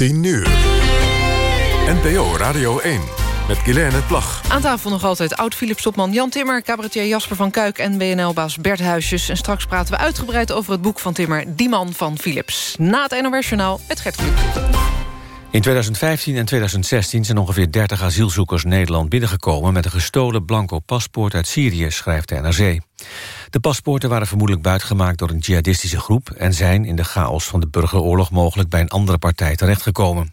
10 uur. NPO Radio 1 met Guilaine Plag. Aan tafel nog altijd oud-Philips-topman Jan Timmer... cabaretier Jasper van Kuik en WNL-baas Bert Huisjes. En straks praten we uitgebreid over het boek van Timmer... Die man van Philips. Na het NOS-journaal het Gert. In 2015 en 2016 zijn ongeveer 30 asielzoekers Nederland binnengekomen... met een gestolen blanco paspoort uit Syrië, schrijft de NRC. De paspoorten waren vermoedelijk buitgemaakt door een jihadistische groep... en zijn in de chaos van de burgeroorlog mogelijk bij een andere partij terechtgekomen.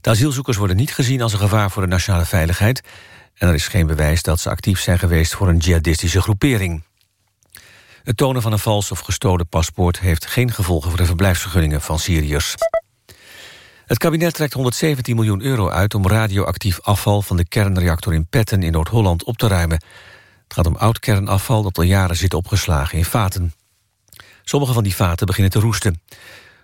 De asielzoekers worden niet gezien als een gevaar voor de nationale veiligheid... en er is geen bewijs dat ze actief zijn geweest voor een jihadistische groepering. Het tonen van een vals of gestolen paspoort... heeft geen gevolgen voor de verblijfsvergunningen van Syriërs. Het kabinet trekt 117 miljoen euro uit om radioactief afval van de kernreactor in Petten in Noord-Holland op te ruimen. Het gaat om oud kernafval dat al jaren zit opgeslagen in vaten. Sommige van die vaten beginnen te roesten.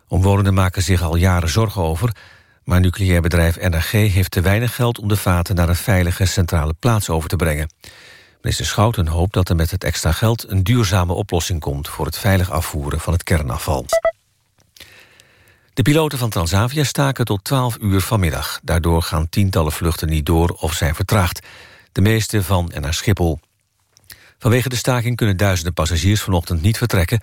Omwonenden maken zich al jaren zorgen over, maar nucleair bedrijf NRG heeft te weinig geld om de vaten naar een veilige centrale plaats over te brengen. Minister Schouten hoopt dat er met het extra geld een duurzame oplossing komt voor het veilig afvoeren van het kernafval. De piloten van Transavia staken tot 12 uur vanmiddag. Daardoor gaan tientallen vluchten niet door of zijn vertraagd. De meeste van en naar Schiphol. Vanwege de staking kunnen duizenden passagiers vanochtend niet vertrekken...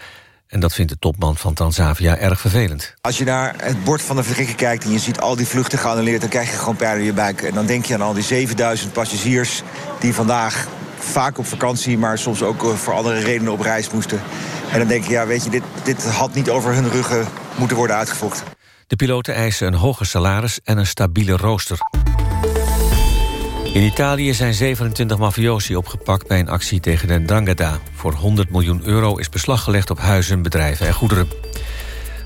en dat vindt de topman van Transavia erg vervelend. Als je naar het bord van de vertrekken kijkt en je ziet al die vluchten geannuleerd... dan krijg je gewoon pijn in je buik. En dan denk je aan al die 7000 passagiers die vandaag vaak op vakantie... maar soms ook eh, voor andere redenen op reis moesten. En dan denk je, ja, weet je, dit, dit had niet over hun ruggen moeten worden uitgevochten. De piloten eisen een hoger salaris en een stabiele rooster. In Italië zijn 27 mafiosi opgepakt bij een actie tegen de Drangheta. Voor 100 miljoen euro is beslag gelegd op huizen, bedrijven en goederen.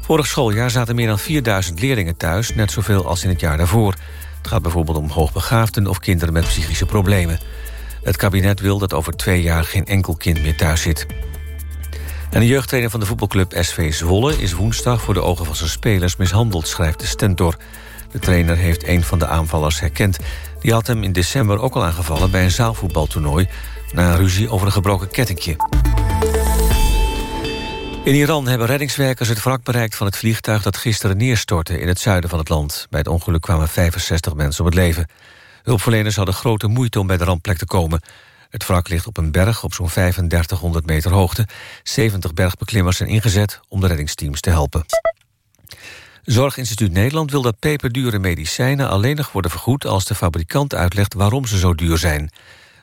Vorig schooljaar zaten meer dan 4000 leerlingen thuis, net zoveel als in het jaar daarvoor. Het gaat bijvoorbeeld om hoogbegaafden of kinderen met psychische problemen. Het kabinet wil dat over twee jaar geen enkel kind meer thuis zit. En de jeugdtrainer van de voetbalclub SV Zwolle... is woensdag voor de ogen van zijn spelers mishandeld, schrijft de Stentor. De trainer heeft een van de aanvallers herkend. Die had hem in december ook al aangevallen bij een zaalvoetbaltoernooi... na een ruzie over een gebroken kettingje. In Iran hebben reddingswerkers het wrak bereikt van het vliegtuig... dat gisteren neerstortte in het zuiden van het land. Bij het ongeluk kwamen 65 mensen om het leven. Hulpverleners hadden grote moeite om bij de rampplek te komen... Het wrak ligt op een berg op zo'n 3500 meter hoogte. 70 bergbeklimmers zijn ingezet om de reddingsteams te helpen. Zorginstituut Nederland wil dat peperdure medicijnen alleen nog worden vergoed als de fabrikant uitlegt waarom ze zo duur zijn.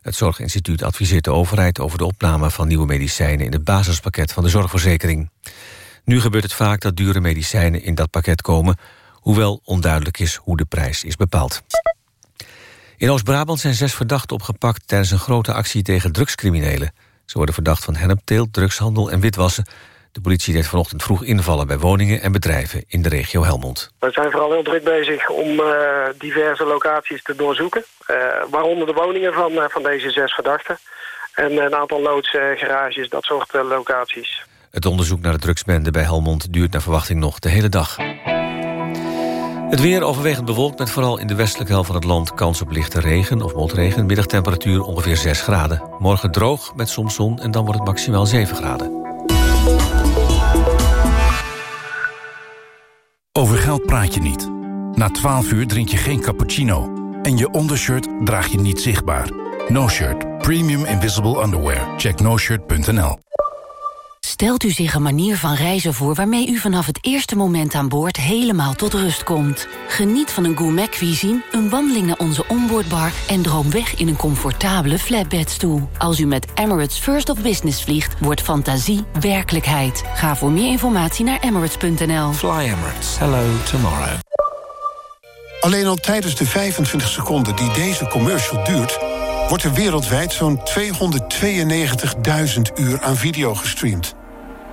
Het Zorginstituut adviseert de overheid over de opname van nieuwe medicijnen in het basispakket van de zorgverzekering. Nu gebeurt het vaak dat dure medicijnen in dat pakket komen, hoewel onduidelijk is hoe de prijs is bepaald. In Oost-Brabant zijn zes verdachten opgepakt tijdens een grote actie tegen drugscriminelen. Ze worden verdacht van hennepteelt, drugshandel en witwassen. De politie deed vanochtend vroeg invallen bij woningen en bedrijven in de regio Helmond. We zijn vooral heel druk bezig om uh, diverse locaties te doorzoeken. Uh, waaronder de woningen van, uh, van deze zes verdachten. En een aantal loods, garages, dat soort locaties. Het onderzoek naar de drugsbende bij Helmond duurt naar verwachting nog de hele dag. Het weer overwegend bewolkt met vooral in de westelijke helft van het land... kans op lichte regen of motregen. Middagtemperatuur ongeveer 6 graden. Morgen droog met soms zon en dan wordt het maximaal 7 graden. Over geld praat je niet. Na 12 uur drink je geen cappuccino. En je ondershirt draag je niet zichtbaar. No Shirt. Premium Invisible Underwear. Check noshirt.nl Stelt u zich een manier van reizen voor waarmee u vanaf het eerste moment aan boord helemaal tot rust komt. Geniet van een gourmet cuisine, een wandeling naar onze onboardbar en droom weg in een comfortabele flatbedstoel. Als u met Emirates First of Business vliegt, wordt fantasie werkelijkheid. Ga voor meer informatie naar emirates.nl. Fly Emirates. Hello tomorrow. Alleen al tijdens de 25 seconden die deze commercial duurt... wordt er wereldwijd zo'n 292.000 uur aan video gestreamd.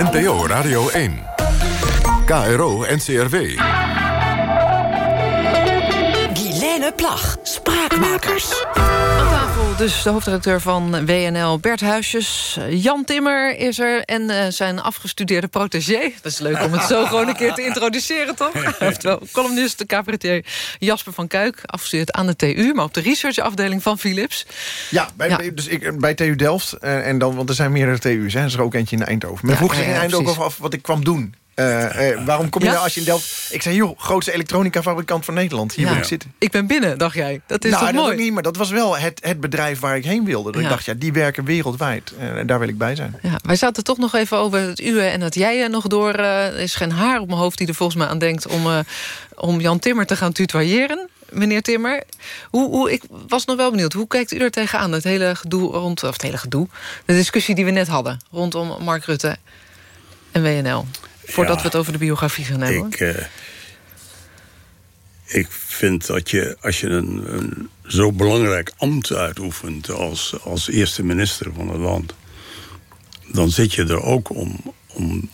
NPO Radio 1. KRO NCRW. Guilaine Plag, Spraakmakers. Aan tafel dus de hoofdredacteur van WNL, Bert Huisjes. Jan Timmer is er en uh, zijn afgestudeerde protégé. Dat is leuk om het zo gewoon een keer te introduceren, toch? Oftewel, columnist, de cabaretier Jasper van Kuik. Afgestudeerd aan de TU, maar op de researchafdeling van Philips. Ja, bij, Ja. dus ik, bij TU Delft. eh, en dan, want er zijn meerdere TU's. Hè. Er is er ook eentje in Eindhoven. Men Ja, vroeg zich ja, in Eindhoven af wat ik kwam doen. Eh, eh, waarom kom je Ja? nou als je in Delft... Ik zei, joh, grootste elektronica-fabrikant van Nederland. Hier Ja. wil ik zitten. Ik ben binnen, dacht jij. Dat is nou, toch dat mooi? niet, maar dat was wel het, het bedrijf waar ik heen wilde. Dat Ja. Ik dacht, ja, die werken wereldwijd. Eh, En daar wil ik bij zijn. Ja, wij zaten toch nog even over het uwe en het jij nog door. Er is geen haar op mijn hoofd die er volgens mij aan denkt... om, om Jan Timmer te gaan tutoyeren. Meneer Timmer, hoe, hoe, ik was nog wel benieuwd. Hoe kijkt u er tegenaan? Het hele gedoe rond... Of het hele gedoe. De discussie die we net hadden. Rondom Mark Rutte en WNL. Voordat Ja, we het over de biografie gaan hebben. Ik, eh, ik vind dat je, als je een, een zo belangrijk ambt uitoefent als, als eerste minister van het land, dan zit je er ook om, om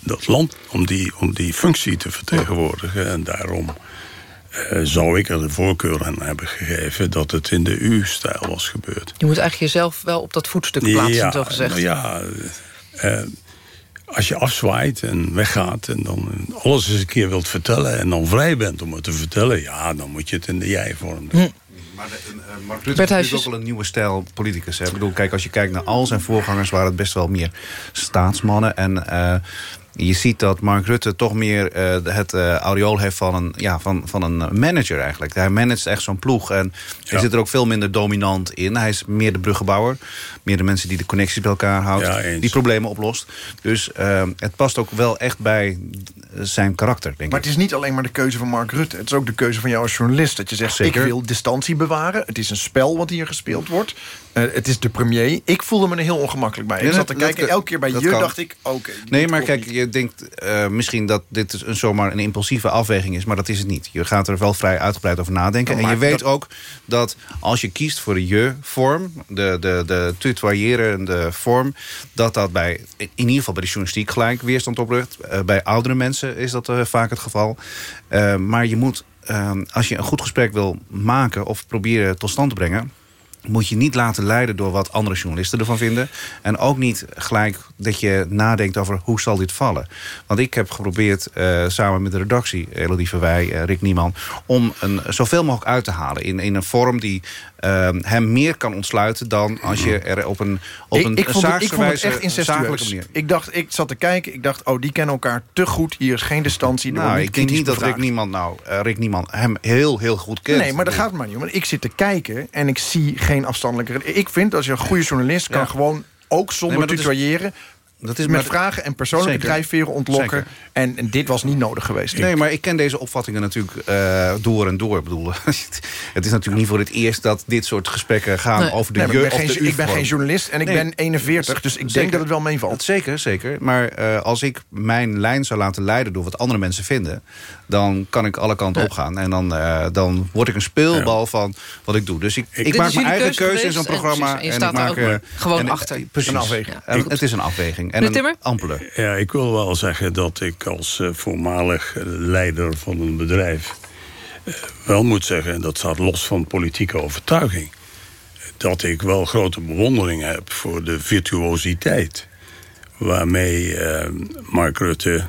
dat land, om die, om die functie te vertegenwoordigen. En daarom eh, zou ik er de voorkeur aan hebben gegeven dat het in de U-stijl was gebeurd. Je moet eigenlijk jezelf wel op dat voetstuk plaatsen, ja, zo gezegd. nou ja, eh, als je afzwaait en weggaat en dan alles eens een keer wilt vertellen en dan vrij bent om het te vertellen, ja, dan moet je het in de jij-vorm doen. Maar de, eh, Mark Rutte is natuurlijk ook wel een nieuwe stijl politicus. Hè? Ik bedoel, kijk, als je kijkt naar al zijn voorgangers... waren het best wel meer staatsmannen. En eh, je ziet dat Mark Rutte toch meer eh, het eh aureool heeft van een, ja, van, van een manager eigenlijk. Hij managt echt zo'n ploeg. En hij zit er ook veel minder dominant in. Hij is meer de bruggenbouwer. Meer de mensen die de connecties bij elkaar houdt. die problemen oplost. Dus eh, het past ook wel echt bij zijn karakter, denk Maar ik. het is niet alleen maar de keuze van Mark Rutte. Het is ook de keuze van jou als journalist. Dat je zegt, Zeker. ik wil distantie bewaren. Het is een spel wat hier gespeeld wordt. Eh, het is de premier. Ik voelde me er heel ongemakkelijk bij. Ja, ik zat te kijken. elke keer bij je kan. dacht ik, oké. Nee, maar kijk, je denkt eh, misschien dat dit dus een, zomaar een impulsieve afweging is... maar dat is het niet. Je gaat er wel vrij uitgebreid over nadenken. En je weet dat- ook dat als je kiest voor de je-vorm... de, de, de tutoyerende vorm... dat dat bij, in ieder geval bij de journalistiek gelijk weerstand oprugt. Eh, bij oudere mensen is dat vaak het geval. Maar je moet, als je een goed gesprek wil maken... of proberen tot stand te brengen moet je niet laten leiden door wat andere journalisten ervan vinden. En ook niet gelijk dat je nadenkt over hoe zal dit vallen. Want ik heb geprobeerd eh, samen met de redactie, Elodie Verwij, eh, Rick Nieman... om een, zoveel mogelijk uit te halen in, in een vorm die eh, hem meer kan ontsluiten... dan als je er op een, op ik, een ik, vond het, ik vond het echt incestueus. manier. Ik, dacht, ik zat te kijken. Ik dacht, oh, die kennen elkaar te goed. Hier is geen distantie. Nou, ik denk niet dat Rick. Niemand, nou, eh, Rick Niemand hem heel, heel goed kent. Nee, maar daar gaat het maar niet om. Want Ik zit te kijken en ik zie geen afstandelijke... Ik vind als je een goede journalist kan Ja. gewoon ook zonder Nee, dat is- tutoyeren... Dat is met maar- vragen en persoonlijke Zeker. drijfveren ontlokken. En, en dit was niet nodig geweest. Nee, maar ik ken deze opvattingen natuurlijk eh, door en door. Ik bedoel, het is natuurlijk niet voor het eerst dat dit soort gesprekken gaan Nee. over de Nee, maar je ik ben of de geen- ik ben geen journalist en ik ben 41, dus ik denk dat het wel meevalt. Zeker, zeker. Maar eh, als ik mijn lijn zou laten leiden door wat andere mensen vinden... dan kan ik alle kanten opgaan. En dan, eh, dan word ik een speelbal van wat ik doe. Dus ik, ik, maak mijn eigen keuze keuze in zo'n en programma. precies, en je ik staat er maak, ook gewoon en- achter. Precies. Een afweging. Ja, het is een afweging. En een Timmer? ampele. Ja, ik wil wel zeggen dat ik als eh, voormalig leider van een bedrijf... eh, wel moet zeggen, en dat staat los van politieke overtuiging... dat ik wel grote bewondering heb voor de virtuositeit... waarmee eh, Mark Rutte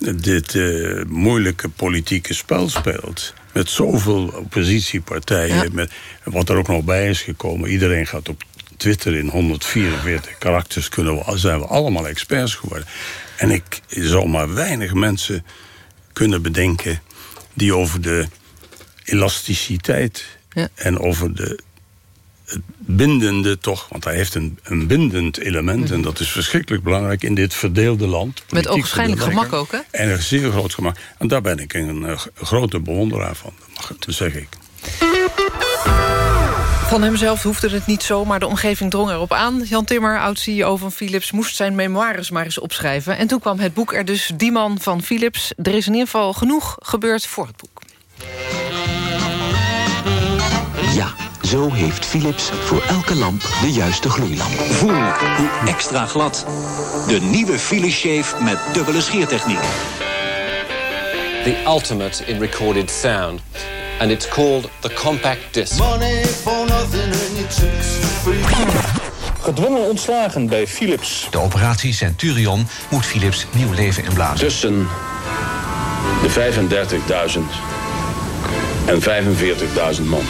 dit eh, moeilijke politieke spel speelt. Met zoveel oppositiepartijen. Met, wat er ook nog bij is gekomen. Iedereen gaat op Twitter in 144 karakters kunnen we, zijn we allemaal experts geworden. En ik zou maar weinig mensen kunnen bedenken die over de elasticiteit en over de het bindende toch, want hij heeft een, een bindend element... Mhm. en dat is verschrikkelijk belangrijk in dit verdeelde land. Met ogenschijnlijk gemak ook, hè? En een zeer groot gemak. En daar ben ik een, eh, grote bewonderaar van, dat, mag, dat zeg ik. Van hemzelf hoefde het niet zo, maar de omgeving drong erop aan. Jan Timmer, oud-CEO van Philips, moest zijn memoires maar eens opschrijven. En toen kwam het boek er dus, Die man van Philips. Er is in ieder geval genoeg gebeurd voor het boek. Ja, zo heeft Philips voor elke lamp de juiste gloeilamp. Voel hoe extra glad. De nieuwe Philips Shave met dubbele scheertechniek. The ultimate in recorded sound. And it's called the compact disc. Gedwongen ontslagen bij Philips. De operatie Centurion moet Philips nieuw leven inblazen. Tussen de 35.000 en 45.000 man.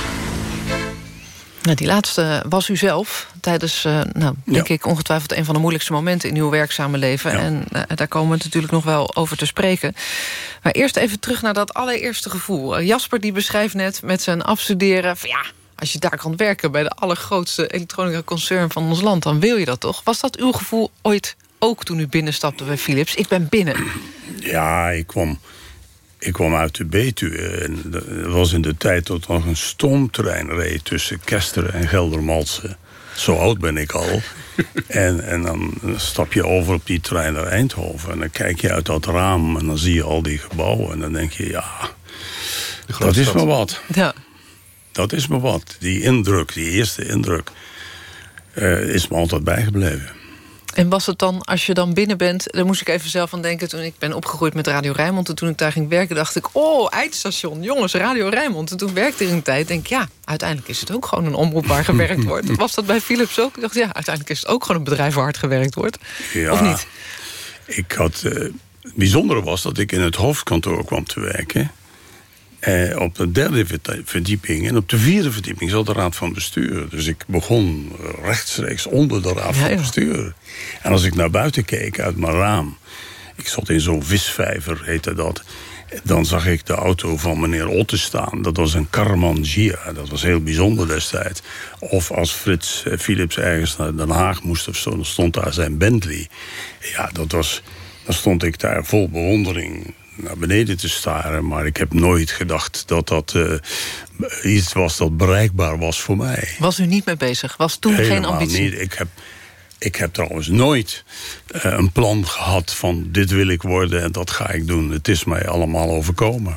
Nou, die laatste was u zelf tijdens, eh, nou, denk ik, ongetwijfeld een van de moeilijkste momenten in uw werkzame leven. En eh, daar komen we natuurlijk nog wel over te spreken. Maar eerst even terug naar dat allereerste gevoel. Eh, Jasper die beschrijft net met zijn afstuderen van ja. Als je daar kan werken bij de allergrootste elektronica concern van ons land... dan wil je dat toch? Was dat uw gevoel ooit ook toen u binnenstapte bij Philips? Ik ben binnen. Ja, ik kwam, ik kwam uit de Betuwe. En dat was in de tijd dat er nog een stoomtrein reed... tussen Kesteren en Geldermalsen. Zo oud ben ik al. en, en dan stap je over op die trein naar Eindhoven... en dan kijk je uit dat raam en dan zie je al die gebouwen... en dan denk je, ja, dat is maar wat. Ja. Dat is maar wat. Die indruk, die eerste indruk... eh, is me altijd bijgebleven. En was het dan, als je dan binnen bent... daar moest ik even zelf aan denken toen ik ben opgegroeid met Radio Rijnmond... en toen ik daar ging werken dacht ik... oh, eindstation, jongens, Radio Rijnmond. En toen werkte ik een tijd denk ik... ja, uiteindelijk is het ook gewoon een omroep waar gewerkt wordt. Was dat bij Philips ook? Ik dacht, ja, uiteindelijk is het ook gewoon een bedrijf waar hard gewerkt wordt. Ja, Of niet? Ik had, eh, het bijzondere was dat ik in het hoofdkantoor kwam te werken... Eh, op de derde verdieping en op de vierde verdieping zat de raad van bestuur. Dus ik begon eh, rechtstreeks onder de raad Ja, van bestuur. En als ik naar buiten keek uit mijn raam... ik zat in zo'n visvijver, heette dat... dan zag ik de auto van meneer Otte staan. Dat was een Karman Gia, dat was heel bijzonder destijds. Of als Frits eh, Philips ergens naar Den Haag moest of zo... dan stond daar zijn Bentley. Ja, dat was... Dan stond ik daar vol bewondering naar beneden te staren. Maar ik heb nooit gedacht dat dat eh, iets was dat bereikbaar was voor mij. Was u niet mee bezig? Was toen geen ambitie? niet. Ik heb, ik heb trouwens nooit eh, een plan gehad van dit wil ik worden en dat ga ik doen. Het is mij allemaal overkomen.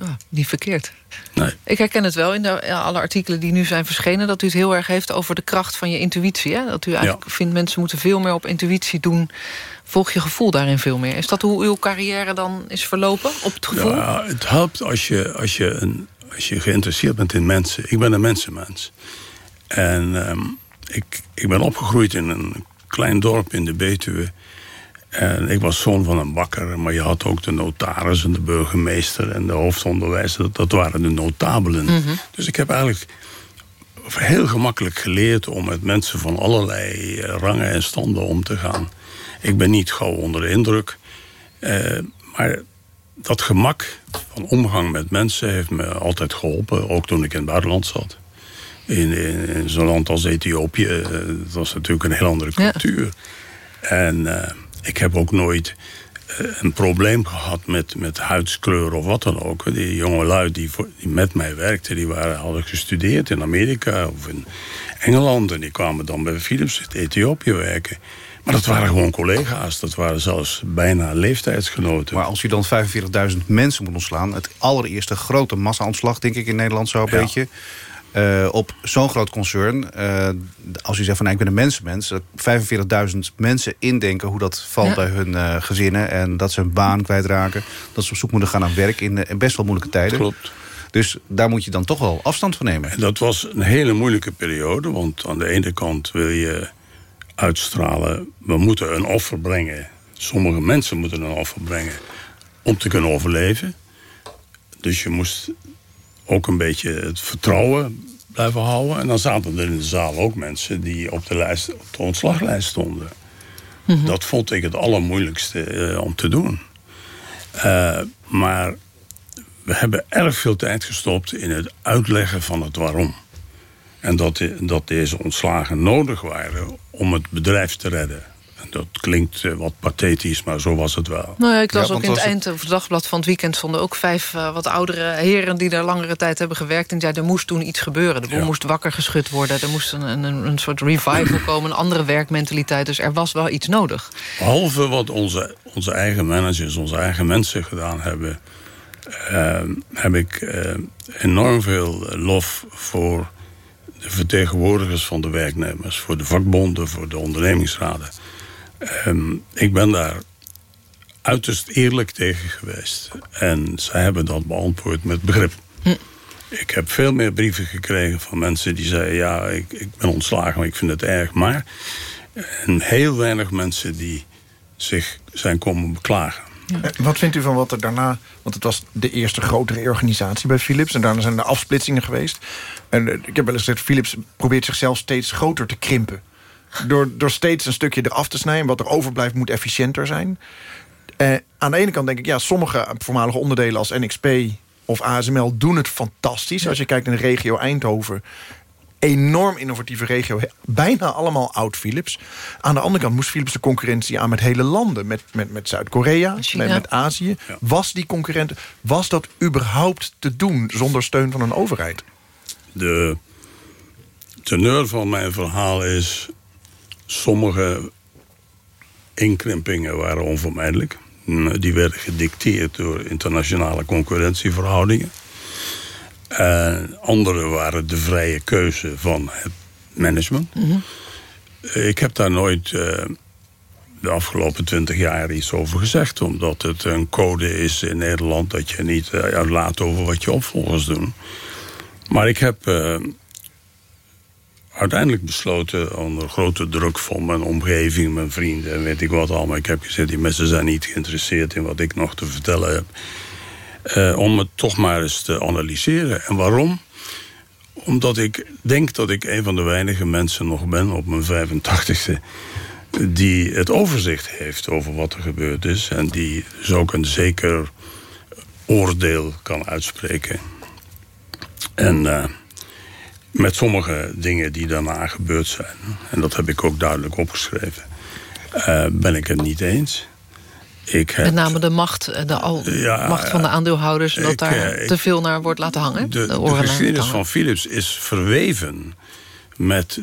Ja, niet verkeerd. Nee. Ik herken het wel in de, alle artikelen die nu zijn verschenen... dat u het heel erg heeft over de kracht van je intuïtie. Hè? Dat u eigenlijk vindt mensen moeten veel meer op intuïtie doen. Volg je gevoel daarin veel meer. Is dat hoe uw carrière dan is verlopen? Op het gevoel? Ja, het helpt als je, als, je een, als je geïnteresseerd bent in mensen. Ik ben een mensenmens. En ehm, ik, ik ben opgegroeid in een klein dorp in de Betuwe. En ik was zoon van een bakker, maar je had ook de notaris en de burgemeester en de hoofdonderwijzer. Dat, dat waren de notabelen. Mhm. Dus ik heb eigenlijk heel gemakkelijk geleerd om met mensen van allerlei eh, rangen en standen om te gaan. Ik ben niet gauw onder de indruk. Eh, maar dat gemak van omgang met mensen heeft me altijd geholpen. Ook toen ik in het buitenland zat. In, in, in zo'n land als Ethiopië. eh, dat was natuurlijk een heel andere cultuur. En eh, ik heb ook nooit eh, een probleem gehad met, met huidskleur of wat dan ook. Die jonge lui die, voor- die met mij werkten, die waren, hadden gestudeerd in Amerika of in Engeland. En die kwamen dan bij Philips in Ethiopië werken. Maar dat waren gewoon collega's. Dat waren zelfs bijna leeftijdsgenoten. Maar als u dan 45.000 mensen moet ontslaan... het allereerste grote massa-ontslag, denk ik, in Nederland zo'n Ja. beetje... eh, op zo'n groot concern, eh, als u zegt van nou, ik ben een mensenmens... dat 45.000 mensen indenken hoe dat valt Ja. bij hun eh, gezinnen... en dat ze hun baan kwijtraken, dat ze op zoek moeten gaan naar werk... in, in best wel moeilijke tijden. Klopt. Dus daar moet je dan toch wel afstand van nemen. En dat was een hele moeilijke periode. Want aan de ene kant wil je uitstralen... we moeten een offer brengen. Sommige mensen moeten een offer brengen om te kunnen overleven. Dus je moest ook een beetje het vertrouwen blijven houden. En dan zaten er in de zaal ook mensen die op de, lijst, op de ontslaglijst stonden. Dat vond ik het allermoeilijkste eh, om te doen. Eh, maar we hebben erg veel tijd gestopt in het uitleggen van het waarom. En dat, dat deze ontslagen nodig waren om het bedrijf te redden. Dat klinkt eh, wat pathetisch, maar zo was het wel. Nou ja, ik las Ja, ook in het eind of het dagblad van het weekend... stonden ook vijf eh, wat oudere heren die daar langere tijd hebben gewerkt. En zeiden, er moest toen iets gebeuren. De boel Ja. moest wakker geschud worden. Er moest een, een, een soort revival komen, een andere werkmentaliteit. Dus er was wel iets nodig. Behalve wat onze, onze eigen managers, onze eigen mensen gedaan hebben... eh, heb ik eh, enorm veel lof voor de vertegenwoordigers van de werknemers... voor de vakbonden, voor de ondernemingsraden. Ehm, ik ben daar uiterst eerlijk tegen geweest. En zij hebben dat beantwoord met begrip. Ik heb veel meer brieven gekregen van mensen die zeiden... ja, ik, ik ben ontslagen, maar ik vind het erg. Maar en heel weinig mensen die zich zijn komen beklagen. Eh, Wat vindt u van wat er daarna... want het was de eerste grote reorganisatie bij Philips... en daarna zijn er afsplitsingen geweest. En eh, ik heb wel eens gezegd... Philips probeert zichzelf steeds groter te krimpen. Door, door steeds een stukje eraf te snijden. Wat er overblijft moet efficiënter zijn. Eh, aan de ene kant denk ik... ja, sommige voormalige onderdelen als NXP of ASML doen het fantastisch. Als je kijkt naar de regio Eindhoven enorm innovatieve regio. Bijna allemaal oud Philips. Aan de andere kant moest Philips de concurrentie aan met hele landen. Met, met, met Zuid-Korea, met, met Azië. Was die concurrent, was dat überhaupt te doen zonder steun van een overheid? De teneur van mijn verhaal is... sommige inkrimpingen waren onvermijdelijk. Mm, Die werden gedicteerd door internationale concurrentieverhoudingen. En andere waren de vrije keuze van het management. Ik heb daar nooit eh, de afgelopen twintig jaar iets over gezegd. Omdat het een code is in Nederland dat je niet eh, uitlaat over wat je opvolgers doen. Maar ik heb eh, uiteindelijk besloten onder grote druk van mijn omgeving, mijn vrienden en weet ik wat allemaal. Ik heb gezegd, die mensen zijn niet geïnteresseerd in wat ik nog te vertellen heb. Eh, om het toch maar eens te analyseren. En waarom? Omdat ik denk dat ik een van de weinige mensen nog ben op mijn 85ste... die het overzicht heeft over wat er gebeurd is... en die dus ook een zeker oordeel kan uitspreken. En eh, met sommige dingen die daarna gebeurd zijn... en dat heb ik ook duidelijk opgeschreven... eh, ben ik het niet eens. Ik heb Met name de macht, eh, de al, Ja, macht van de aandeelhouders... en dat ik, daar eh, ik- te veel naar wordt laten hangen. De, geschiedenis van Philips is verweven met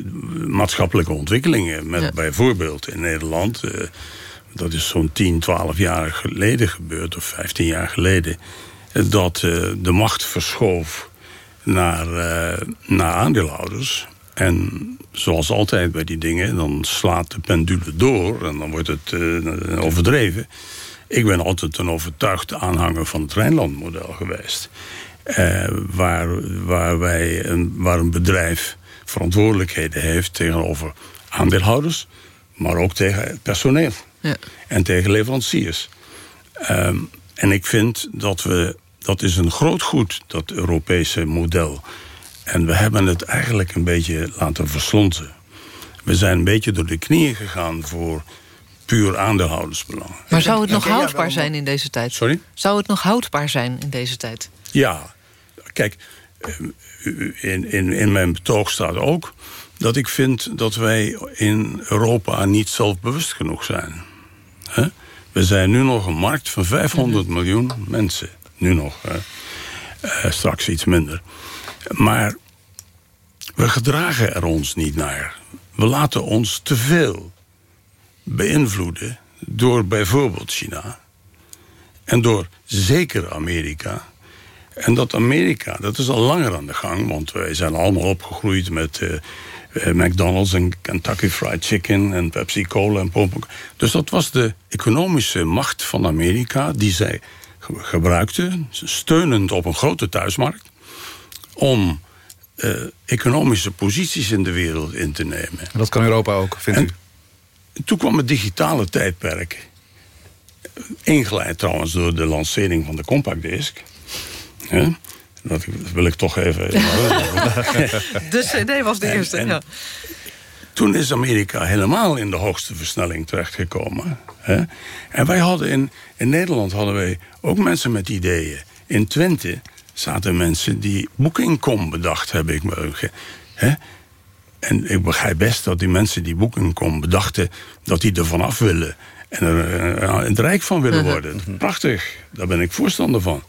maatschappelijke ontwikkelingen. Met bijvoorbeeld in Nederland, eh, dat is zo'n 10, 12 jaar geleden gebeurd, of 15 jaar geleden, eh, dat eh, de macht verschoof naar, eh, naar aandeelhouders. En zoals altijd bij die dingen, dan slaat de pendule door en dan wordt het eh, overdreven. Ik ben altijd een overtuigd aanhanger van het Rijnlandmodel geweest. Eh, waar, waar, wij een, waar een bedrijf verantwoordelijkheden heeft tegenover aandeelhouders, maar ook tegen het personeel Ja. en tegen leveranciers. Ehm, en ik vind dat we, dat is een groot goed, dat Europese model. En we hebben het eigenlijk een beetje laten verslonzen. We zijn een beetje door de knieën gegaan voor puur aandeelhoudersbelang. Maar zou het nog houdbaar zijn in deze tijd? Sorry? Zou het nog houdbaar zijn in deze tijd? Ja, kijk, eh, in, in, in mijn betoog staat ook dat ik vind dat wij in Europa niet zelfbewust genoeg zijn. Hè? We zijn nu nog een markt van 500 miljoen mensen. Nu nog? Eh, straks iets minder. Maar we gedragen er ons niet naar. We laten ons te veel beïnvloeden door bijvoorbeeld China. En door zeker Amerika. En dat Amerika, dat is al langer aan de gang. Want wij zijn allemaal opgegroeid met eh, eh, McDonald's en Kentucky Fried Chicken en Pepsi Cola en Pop. Dus dat was de economische macht van Amerika die zij ge- gebruikten, steunend op een grote thuismarkt, om eh, economische posities in de wereld in te nemen. Dat kan Europa ook, vindt u? toen kwam het digitale tijdperk. Ingeleid trouwens door de lancering van de compact disc. Hè? Dat wil ik toch even... de cd was de En- eerste, en- ja. Toen is Amerika helemaal in de hoogste versnelling terechtgekomen. Hè? En wij hadden in, in Nederland hadden wij ook mensen met ideeën. In Twente zaten mensen die Booking.com bedacht hebben. Ik, hè? En ik begrijp best dat die mensen die Booking.com bedachten... dat die er vanaf willen en er eh, het rijk van willen Mhm. worden. Prachtig, daar ben ik voorstander van.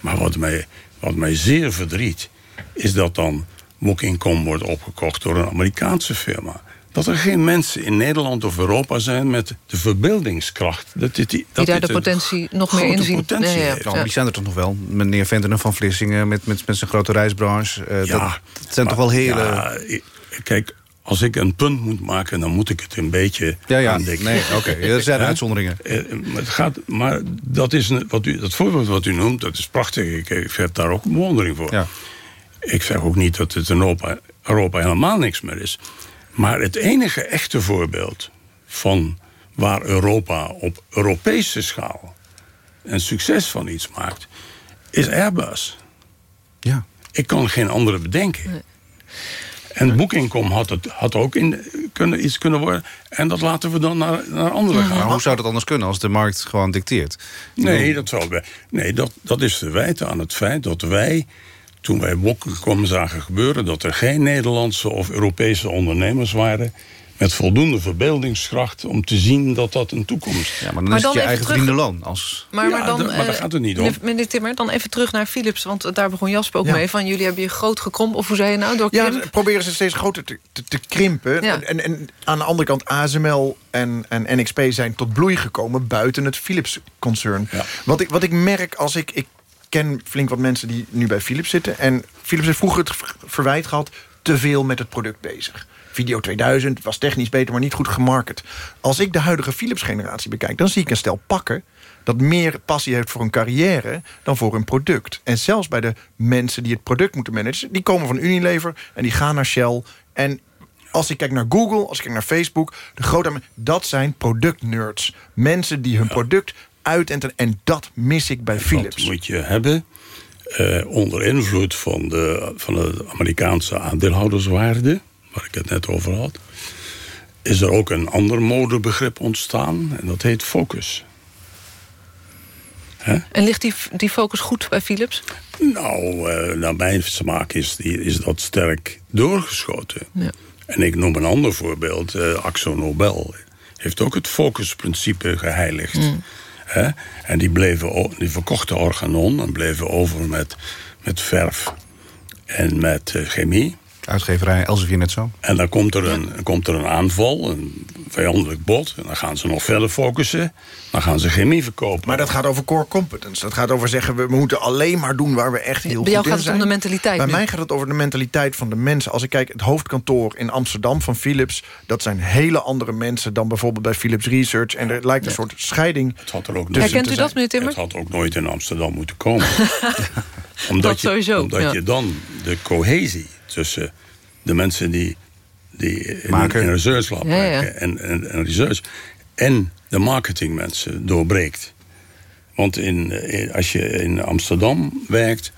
Maar wat mij, wat mij zeer verdriet... is dat dan Booking.com wordt opgekocht door een Amerikaanse firma. Dat er geen mensen in Nederland of Europa zijn met de verbeeldingskracht. Dat dit, die, dat Die daar dit de een potentie nog meer inzien. potentie Ja, ja. Nou, die zijn er toch nog wel. Meneer Ventenen van Vlissingen met, met, met zijn grote reisbranche. eh, Ja, dat, dat zijn toch wel hele... ja, kijk, als ik een punt moet maken, dan moet ik het een beetje Ja, ja. aandikken. Nee, oké. Er zijn uitzonderingen. Eh, maar Het gaat, maar dat, is een, wat u, dat voorbeeld wat u noemt, dat is prachtig. Ik, ik heb daar ook bewondering voor. Ik zeg ook niet dat het in Europa, Europa helemaal niks meer is. Maar het enige echte voorbeeld van waar Europa op Europese schaal een succes van iets maakt, is Airbus. Ja. Ik kan geen andere bedenken. En Booking.com had, het, had ook in, kunnen, iets kunnen worden. En dat laten we dan naar, naar anderen gaan. Maar hoe zou dat anders kunnen als de markt gewoon dicteert? Nee, dat, zou, nee dat, dat is te wijten aan het feit dat wij, toen wij Booking.com zagen gebeuren... dat er geen Nederlandse of Europese ondernemers waren... met voldoende verbeeldingskracht om te zien dat dat een toekomst... Ja, maar dan Maar is het dan je eigen terug- vriendenloon Als... Maar, maar, dan, maar daar eh, gaat het niet om. meneer- Timmer, dan even terug naar Philips. Want daar begon Jasper ook Ja. mee. Van jullie hebben je groot gekrompen. Of hoe zei je nou? Door Ja, krimp? proberen ze steeds groter te, te, te krimpen. Ja. En, en aan de andere kant, ASML en, en NXP zijn tot bloei gekomen... buiten het Philips-concern. Wat, ik, wat ik merk als ik... ik ken flink wat mensen die nu bij Philips zitten. En Philips heeft vroeger het ver- verwijt gehad... te veel met het product bezig. Video 2000 was technisch beter, maar niet goed gemarket. Als ik de huidige Philips-generatie bekijk... dan zie ik een stel pakken dat meer passie heeft voor een carrière dan voor een product. En zelfs bij de mensen die het product moeten managen... die komen van Unilever en die gaan naar Shell. En als ik kijk naar Google, als ik kijk naar Facebook... de grote, dat zijn productnerds. Mensen die hun product uitenten. En dat mis ik bij Philips. Dat moet je hebben eh, onder invloed van de, van de Amerikaanse aandeelhouderswaarde... waar ik het net over had... is er ook een ander modebegrip ontstaan. En dat heet focus. En ligt die, die focus goed bij Philips? Nou, eh, naar mijn smaak is, die, is dat sterk doorgeschoten. Ja. En ik noem een ander voorbeeld. eh Axo Nobel heeft ook het focusprincipe geheiligd. Mm. En die, bleven, die verkochten organon en bleven over met, met verf en met eh, chemie. Uitgeverij Elsevier net zo. En dan komt er, een, komt er een aanval, een vijandelijk bod. En dan gaan ze nog verder focussen. Dan gaan ze chemie verkopen. Maar dat gaat over core competence. Dat gaat over zeggen, we moeten alleen maar doen waar we echt heel Bij jou goed in gaat het zijn. om de mentaliteit Bij nu. mij gaat het over de mentaliteit van de mensen. Als ik kijk, het hoofdkantoor in Amsterdam van Philips... dat zijn hele andere mensen dan bijvoorbeeld bij Philips Research. En er lijkt een soort scheiding Het had er ook Herkent te u zijn. dat, meneer Timmer? Het had ook nooit in Amsterdam moeten komen. omdat Dat je, sowieso, Omdat ja. je dan de cohesie tussen de mensen die, die in, Maken. in een research lab Ja, ja. werken En, en, en research en de marketingmensen doorbreekt. Want in, in- als je in Amsterdam werkt,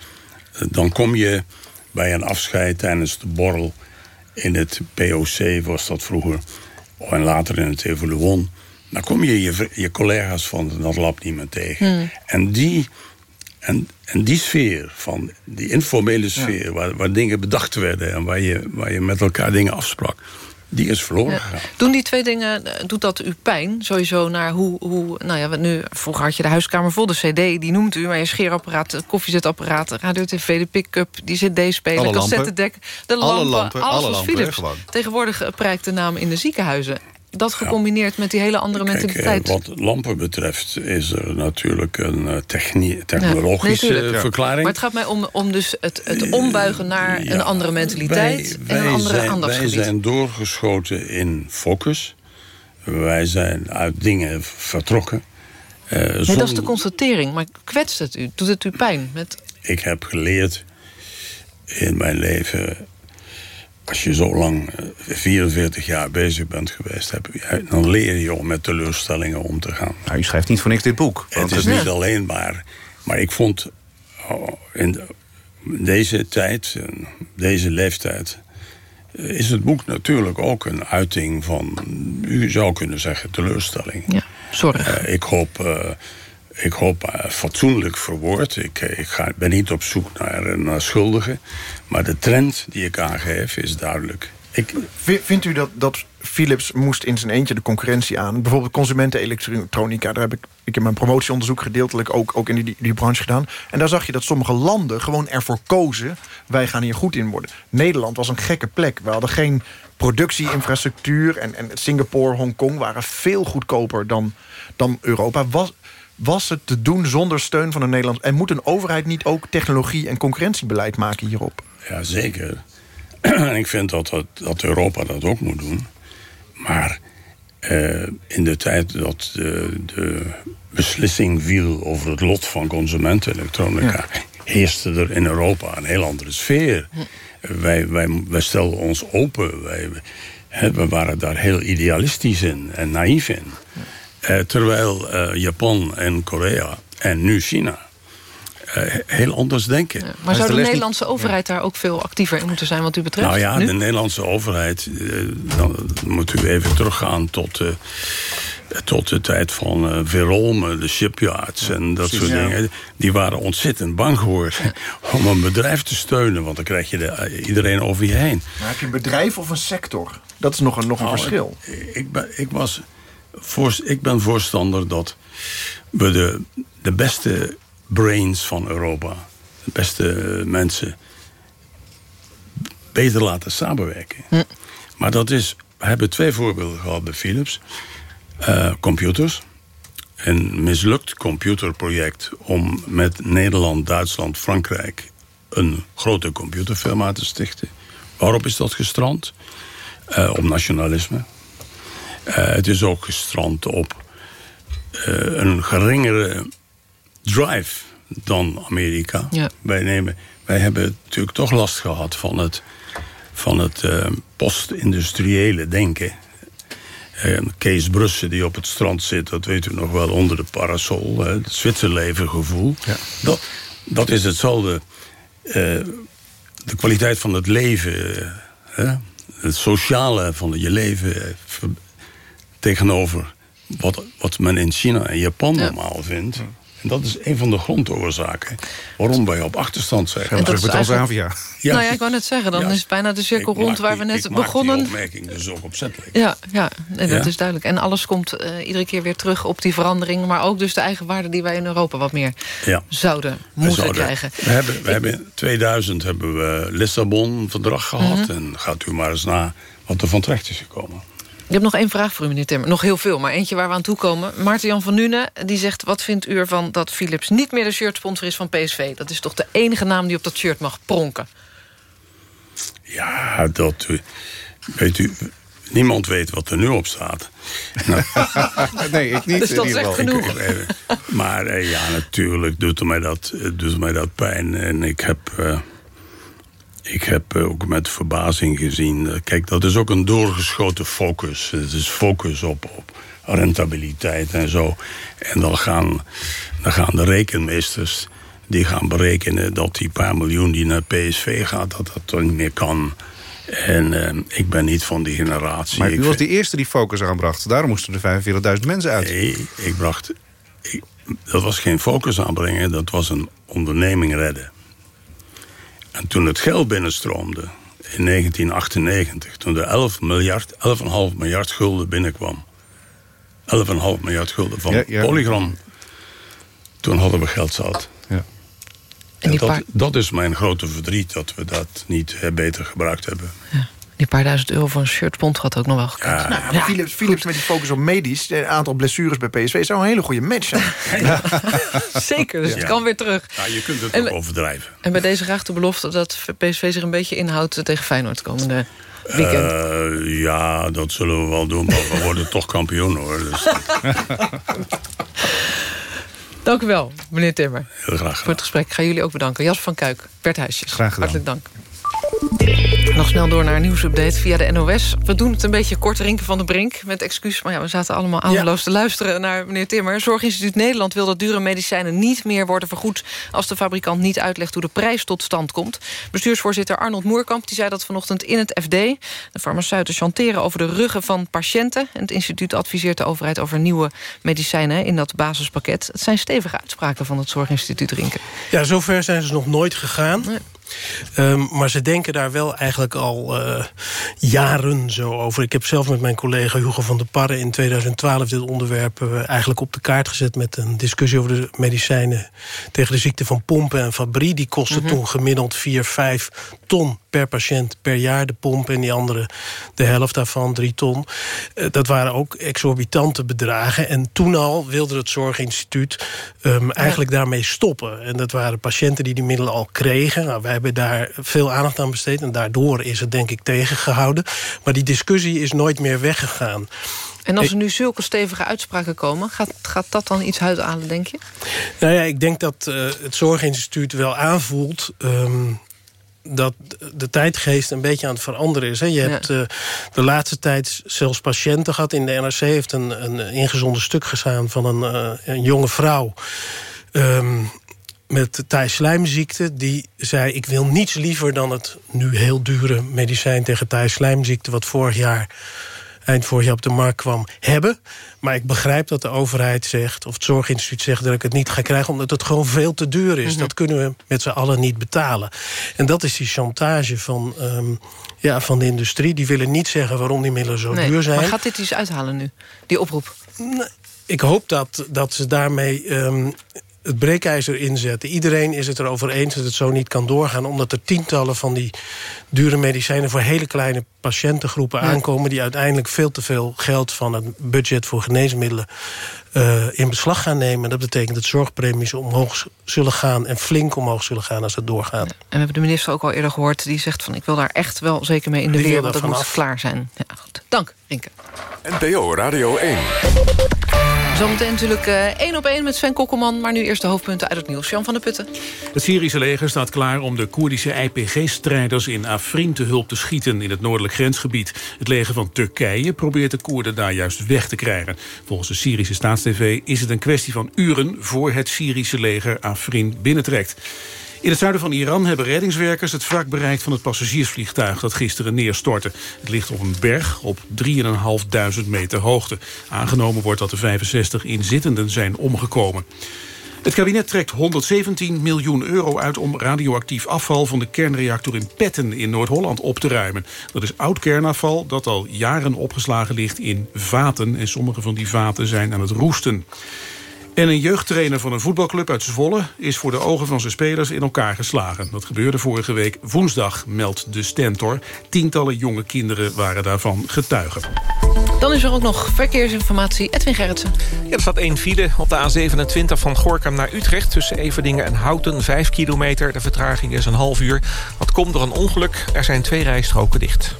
eh, dan kom je bij een afscheid tijdens de borrel in het POC, was dat vroeger, en later in het Evoluon. Dan kom je je, je collega's van dat lab niet meer tegen. Hmm. En die, en, en die sfeer, van die informele sfeer, waar, waar dingen bedacht werden en waar je, waar je met elkaar dingen afsprak, die is verloren Ja. gegaan. Doen die twee dingen, eh, doet dat u pijn? Sowieso naar hoe, hoe nou ja, wat nu, vroeger had je de huiskamer vol, de cd, die noemt u, maar je scheerapparaat, het koffiezetapparaat, radio, tv, de pick-up, die cd-speler, lampen. cassettedek, de Alle lampen, lampen, alles alle was lampen, Philips. hè, gewoon. Tegenwoordig eh, prijkt de naam in de ziekenhuizen. Dat gecombineerd met die hele andere Kijk, eh, mentaliteit. wat lampen betreft is er natuurlijk een eh, techni- technologische Ja, verklaring. Maar het gaat mij om, om dus het, het ombuigen naar een andere mentaliteit wij, en een andere zijn, wij zijn doorgeschoten in focus. Wij zijn uit dingen vertrokken. Eh, Nee, dat is de constatering. Maar kwetst het u? Doet het u pijn? Met... Ik heb geleerd in mijn leven als je zo lang, eh, 44 jaar bezig bent geweest... Heb je, dan leer je om met teleurstellingen om te gaan. Nou, u schrijft niet voor niks dit boek. Het is niet alleen maar... Maar ik vond oh, in de- deze tijd, in deze leeftijd... eh, is het boek natuurlijk ook een uiting van... u zou kunnen zeggen teleurstelling. Ja, zorg. ik hoop... eh, ik hoop eh, fatsoenlijk verwoord. Ik, eh, ik ga, ben niet op zoek naar, eh, naar schuldigen. Maar de trend die ik aangeef is duidelijk. Ik, Vi- Vindt u dat, dat Philips moest in zijn eentje de concurrentie aan? Bijvoorbeeld consumentenelektronica. Daar heb ik, ik heb mijn promotieonderzoek gedeeltelijk ook, ook in die, die branche gedaan. En daar zag je dat sommige landen gewoon ervoor kozen... wij gaan hier goed in worden. Nederland was een gekke plek. We hadden geen productieinfrastructuur. En, en Singapore, Hongkong waren veel goedkoper dan, dan Europa. Was, was het te doen zonder steun van de Nederland? En moet een overheid niet ook technologie- en concurrentiebeleid maken hierop? Ja, zeker. En ik vind dat, dat, dat Europa dat ook moet doen. Maar eh, in de tijd dat de, de beslissing viel over het lot van consumentenelektronica... heerste er in Europa een heel andere sfeer. Wij, wij, wij stelden ons open. Wij, we waren daar heel idealistisch in en naïef in. Eh, terwijl eh, Japan en Korea en nu China... eh, heel anders denken. Maar zou de Nederlandse overheid daar ook veel actiever in moeten zijn wat u betreft? Nou ja, nu? de Nederlandse overheid... eh, dan moet u even teruggaan tot, eh, tot de tijd van eh Verolme, de shipyards en dat precies, soort ja. dingen. Die waren ontzettend bang geworden om een bedrijf te steunen. Want dan krijg je de, eh, iedereen over je heen. Maar heb je een bedrijf of een sector? Dat is nog een, nog een Nou, verschil. Ik, ben, ik, was voor, ik ben voorstander dat we de, de beste brains van Europa... de beste mensen beter laten samenwerken. Maar dat is... We hebben twee voorbeelden gehad bij Philips. Eh, computers. Een mislukt computerproject om met Nederland, Duitsland, Frankrijk... een grote computerfirma te stichten. Waarop is dat gestrand? Eh, op nationalisme. Eh, het is ook gestrand op eh, een geringere drive dan Amerika. Ja. Wij, nemen, wij hebben natuurlijk toch last gehad van het, van het eh, post-industriële denken. Eh, Kees Brussen die op het strand zit, dat weet u nog wel, onder de parasol. hè, Het Zwitserleven gevoel. Dat, dat is hetzelfde. eh, de kwaliteit van het leven, hè, het sociale van je leven... ver- tegenover wat, wat men in China en Japan normaal vindt. En dat is een van de grondoorzaken waarom wij op achterstand zijn. En dat is eigenlijk- Ja. Nou ja, ik wou net zeggen, dan Ja. is het bijna de cirkel Ik maak rond waar die- we net ik maak begonnen. die opmerking dus ook opzettelijk. Ja, ja nee, dat Ja? is duidelijk. En alles komt eh, iedere keer weer terug op die verandering... maar ook dus de eigen waarden die wij in Europa wat meer Ja. zouden moeten zouden- krijgen. We hebben, we hebben in 2000 hebben we Lissabon-verdrag gehad. Mhm. En gaat u maar eens na wat er van terecht is gekomen. Ik heb nog één vraag voor u, meneer Timmer. Nog heel veel, maar eentje waar we aan toekomen. Maarten-Jan van Nuenen die zegt... wat vindt u ervan dat Philips niet meer de shirtsponsor is van PSV? Dat is toch de enige naam die op dat shirt mag pronken? Ja, dat... Weet u, niemand weet wat er nu op staat. Nou, nee, ik niet. Dus dat in is ieder echt geval. genoeg. Ik- eh, maar eh, ja, natuurlijk doet mij dat, eh, doet mij dat pijn. En ik heb, eh, ik heb eh, ook met verbazing gezien... eh, kijk, dat is ook een doorgeschoten focus. Het is focus op, op rentabiliteit en zo. En dan gaan, dan gaan de rekenmeesters... die gaan berekenen dat die paar miljoen die naar PSV gaat... dat dat toch niet meer kan... En eh, ik ben niet van die generatie. Maar u was de eerste die focus aanbracht. Daarom moesten er 45.000 mensen uit. Nee, ik bracht... ik- dat was geen focus aanbrengen, dat was een onderneming redden. En toen het geld binnenstroomde, in 1998... toen er 11 miljard, 11,5 miljard gulden binnenkwam... 11,5 miljard gulden van Ja, ja. Polygram... toen hadden we geld zat. Ja. En dat, dat is mijn grote verdriet, dat we dat niet beter gebruikt hebben. Die paar duizend euro voor een shirtpont had ook nog wel gekund. Ja, Nou, Philips, Philips met die focus op medisch, een aantal blessures bij PSV, zou een hele goede match zijn. Zeker, dus het kan weer terug. Nou, je kunt het En ook overdrijven. En bij deze graag de belofte dat PSV zich een beetje inhoudt... tegen Feyenoord komende weekend. Eh, ja, dat zullen we wel doen, maar we worden toch kampioen hoor. Dus Dank u wel, meneer Timmer. heel graag Voor het gesprek. Ik ga jullie ook bedanken. Jas van Kuik, Bert Huisjes. Graag gedaan. Hartelijk dank. Nog snel door naar een nieuwsupdate via de NOS. We doen het een beetje kort rinken van de brink, met excuus. Maar ja, we zaten allemaal aanloos te luisteren naar meneer Timmer. Zorginstituut Nederland wil dat dure medicijnen niet meer worden vergoed... als de fabrikant niet uitlegt hoe de prijs tot stand komt. Bestuursvoorzitter Arnold Moerkamp die zei dat vanochtend in het FD. De farmaceuten chanteren over de ruggen van patiënten. En het instituut adviseert de overheid over nieuwe medicijnen in dat basispakket. Het zijn stevige uitspraken van het Zorginstituut Rinken. Ja, zover zijn ze nog nooit gegaan. Um, maar ze denken daar wel eigenlijk al uh, jaren zo over. Ik heb zelf met mijn collega Hugo van der Parre in 2012 dit onderwerp uh, eigenlijk op de kaart gezet... met een discussie over de medicijnen tegen de ziekte van pompen en fabrie. Die kosten mm -hmm. toen gemiddeld 4, 5 ton per patiënt per jaar de pomp... en die andere de helft daarvan, 3 ton. Uh, dat waren ook exorbitante bedragen. En toen al wilde het Zorginstituut um, eigenlijk ja. daarmee stoppen. En dat waren patiënten die die middelen al kregen. Nou, wij hebben daar veel aandacht aan besteed... en daardoor is het denk ik tegengehouden. Maar die discussie is nooit meer weggegaan. En als er nu zulke stevige uitspraken komen... gaat, gaat dat dan iets uithalen, denk je? Nou ja, ik denk dat uh, het Zorginstituut wel aanvoelt... Um, dat de tijdgeest een beetje aan het veranderen is. Hè? Je hebt ja. uh, de laatste tijd zelfs patiënten gehad. In de NRC heeft een, een ingezonden stuk gestaan van een, uh, een jonge vrouw... Um, met thijslijmziekte. Die zei, ik wil niets liever dan het nu heel dure medicijn tegen thijslijmziekte... wat vorig jaar, eind vorig jaar op de markt kwam, hebben. Maar ik begrijp dat de overheid zegt, of het Zorginstituut zegt... dat ik het niet ga krijgen, omdat het gewoon veel te duur is. Mm -hmm. Dat kunnen we met z'n allen niet betalen. En dat is die chantage van, um, ja, van de industrie. Die willen niet zeggen waarom die middelen zo nee, duur zijn. Maar gaat dit iets uithalen nu, die oproep? Nee, ik hoop dat, dat ze daarmee... Um, het breekijzer inzetten. Iedereen is het erover eens dat het zo niet kan doorgaan... omdat er tientallen van die dure medicijnen... voor hele kleine patiëntengroepen ja. aankomen... die uiteindelijk veel te veel geld van het budget voor geneesmiddelen... Uh, in beslag gaan nemen. Dat betekent dat zorgpremies omhoog zullen gaan... en flink omhoog zullen gaan als het doorgaat. Ja. En we hebben de minister ook al eerder gehoord... die zegt van ik wil daar echt wel zeker mee in de weer... want dat moet klaar zijn. Ja, goed. Dank, Rinke. NPO Radio 1. Zometeen natuurlijk één uh, op één met Sven Kokkelman... maar nu eerst de hoofdpunten uit het nieuws. Jan van der Putten. Het Syrische leger staat klaar om de Koerdische IPG-strijders in Afrin te hulp te schieten... in het noordelijk grensgebied. Het leger van Turkije probeert de Koerden daar juist weg te krijgen. Volgens de Syrische staatstv is het een kwestie van uren... voor het Syrische leger Afrin binnentrekt. In het zuiden van Iran hebben reddingswerkers het wrak bereikt van het passagiersvliegtuig dat gisteren neerstortte. Het ligt op een berg op 3.500 meter hoogte. Aangenomen wordt dat de 65 inzittenden zijn omgekomen. Het kabinet trekt 117 miljoen euro uit om radioactief afval van de kernreactor in Petten in Noord-Holland op te ruimen. Dat is oud kernafval dat al jaren opgeslagen ligt in vaten en sommige van die vaten zijn aan het roesten. En een jeugdtrainer van een voetbalclub uit Zwolle... is voor de ogen van zijn spelers in elkaar geslagen. Dat gebeurde vorige week woensdag, meldt de Stentor. Tientallen jonge kinderen waren daarvan getuigen. Dan is er ook nog verkeersinformatie. Edwin Gerritsen. Ja, er staat één file op de A27 van Gorkum naar Utrecht... tussen Everdingen en Houten, 5 kilometer. De vertraging is een half uur. Dat komt door een ongeluk. Er zijn twee rijstroken dicht.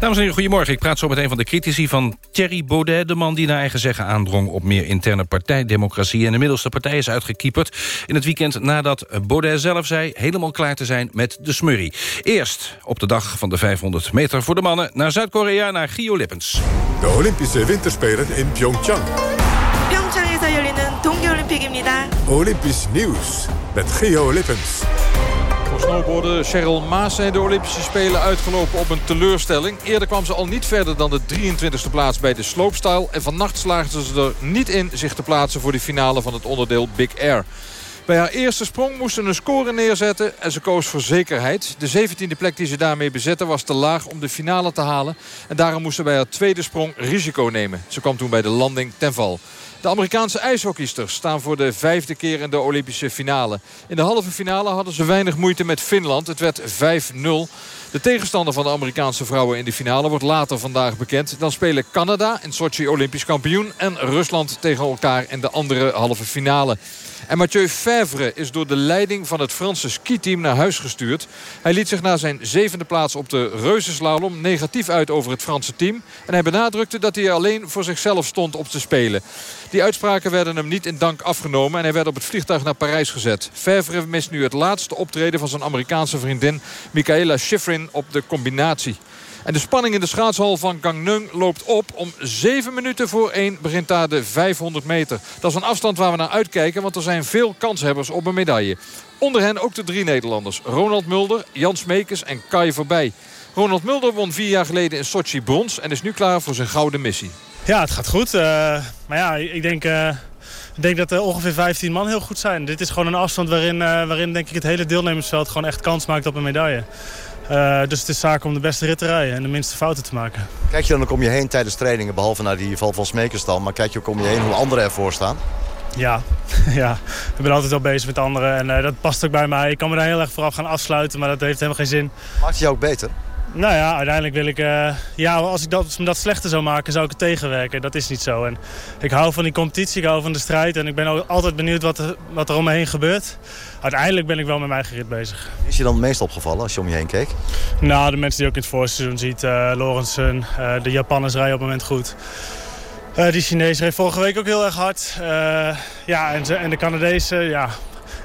Dames en heren, goedemorgen. Ik praat zo met een van de critici van Thierry Baudet... de man die naar eigen zeggen aandrong op meer interne partijdemocratie. En inmiddels de partij is uitgekieperd in het weekend nadat Baudet zelf zei... helemaal klaar te zijn met de smurrie. Eerst op de dag van de 500 meter voor de mannen... naar Zuid-Korea, naar Gio Lippens. De Olympische Winterspelen in Pyeongchang. Pyeongchang에서 열리는 동계올림픽입니다. Olympisch nieuws met Gio Lippens. Snowboarder Cheryl Maas zijn de Olympische Spelen uitgelopen op een teleurstelling. Eerder kwam ze al niet verder dan de 23e plaats bij de slopestyle. En vannacht slaagden ze er niet in zich te plaatsen voor de finale van het onderdeel Big Air. Bij haar eerste sprong moest ze een score neerzetten en ze koos voor zekerheid. De 17e plek die ze daarmee bezette was te laag om de finale te halen. En daarom moest ze bij haar tweede sprong risico nemen. Ze kwam toen bij de landing ten val. De Amerikaanse ijshockeysters staan voor de vijfde keer in de Olympische finale. In de halve finale hadden ze weinig moeite met Finland. Het werd 5-0. De tegenstander van de Amerikaanse vrouwen in de finale wordt later vandaag bekend. Dan spelen Canada in Sochi Olympisch kampioen en Rusland tegen elkaar in de andere halve finale. En Mathieu Favre is door de leiding van het Franse skiteam naar huis gestuurd. Hij liet zich na zijn zevende plaats op de reuzenslalom negatief uit over het Franse team. En hij benadrukte dat hij alleen voor zichzelf stond op te spelen. Die uitspraken werden hem niet in dank afgenomen en hij werd op het vliegtuig naar Parijs gezet. Favre mist nu het laatste optreden van zijn Amerikaanse vriendin Michaela Schifrin op de combinatie. En de spanning in de schaatshal van Gangneung loopt op. Om 7 minuten voor 1 begint daar de 500 meter. Dat is een afstand waar we naar uitkijken, want er zijn veel kanshebbers op een medaille. Onder hen ook de drie Nederlanders. Ronald Mulder, Jan Smekers en Kai Voorbij. Ronald Mulder won vier jaar geleden in Sochi brons en is nu klaar voor zijn gouden missie. Ja, het gaat goed. Uh, maar ja, ik denk, uh, ik denk dat er ongeveer 15 man heel goed zijn. Dit is gewoon een afstand waarin, waarin denk ik, het hele deelnemersveld gewoon echt kans maakt op een medaille. Uh, dus het is zaak om de beste rit te rijden en de minste fouten te maken. Kijk je dan ook om je heen tijdens trainingen, behalve naar die val van Smekers dan... maar kijk je ook om je heen hoe anderen ervoor staan? Ja, ja, ik ben altijd wel bezig met anderen en uh, dat past ook bij mij. Ik kan me daar heel erg vooraf gaan afsluiten, maar dat heeft helemaal geen zin. Maakt het jou ook beter? Nou ja, uiteindelijk wil ik... Uh, ja, als ik dat, als me dat slechter zou maken, zou ik het tegenwerken. Dat is niet zo. En ik hou van die competitie, ik hou van de strijd. En ik ben altijd benieuwd wat er, wat er om me heen gebeurt. Uiteindelijk ben ik wel met mijn eigen rit bezig. Is je dan het meest opgevallen als je om je heen keek? Nou, de mensen die ook in het voorseizoen ziet. Uh, Lorensen, uh, de Japanners rijden op het moment goed. Die Chinees reed vorige week ook heel erg hard. ja, en, en de Canadezen, ja,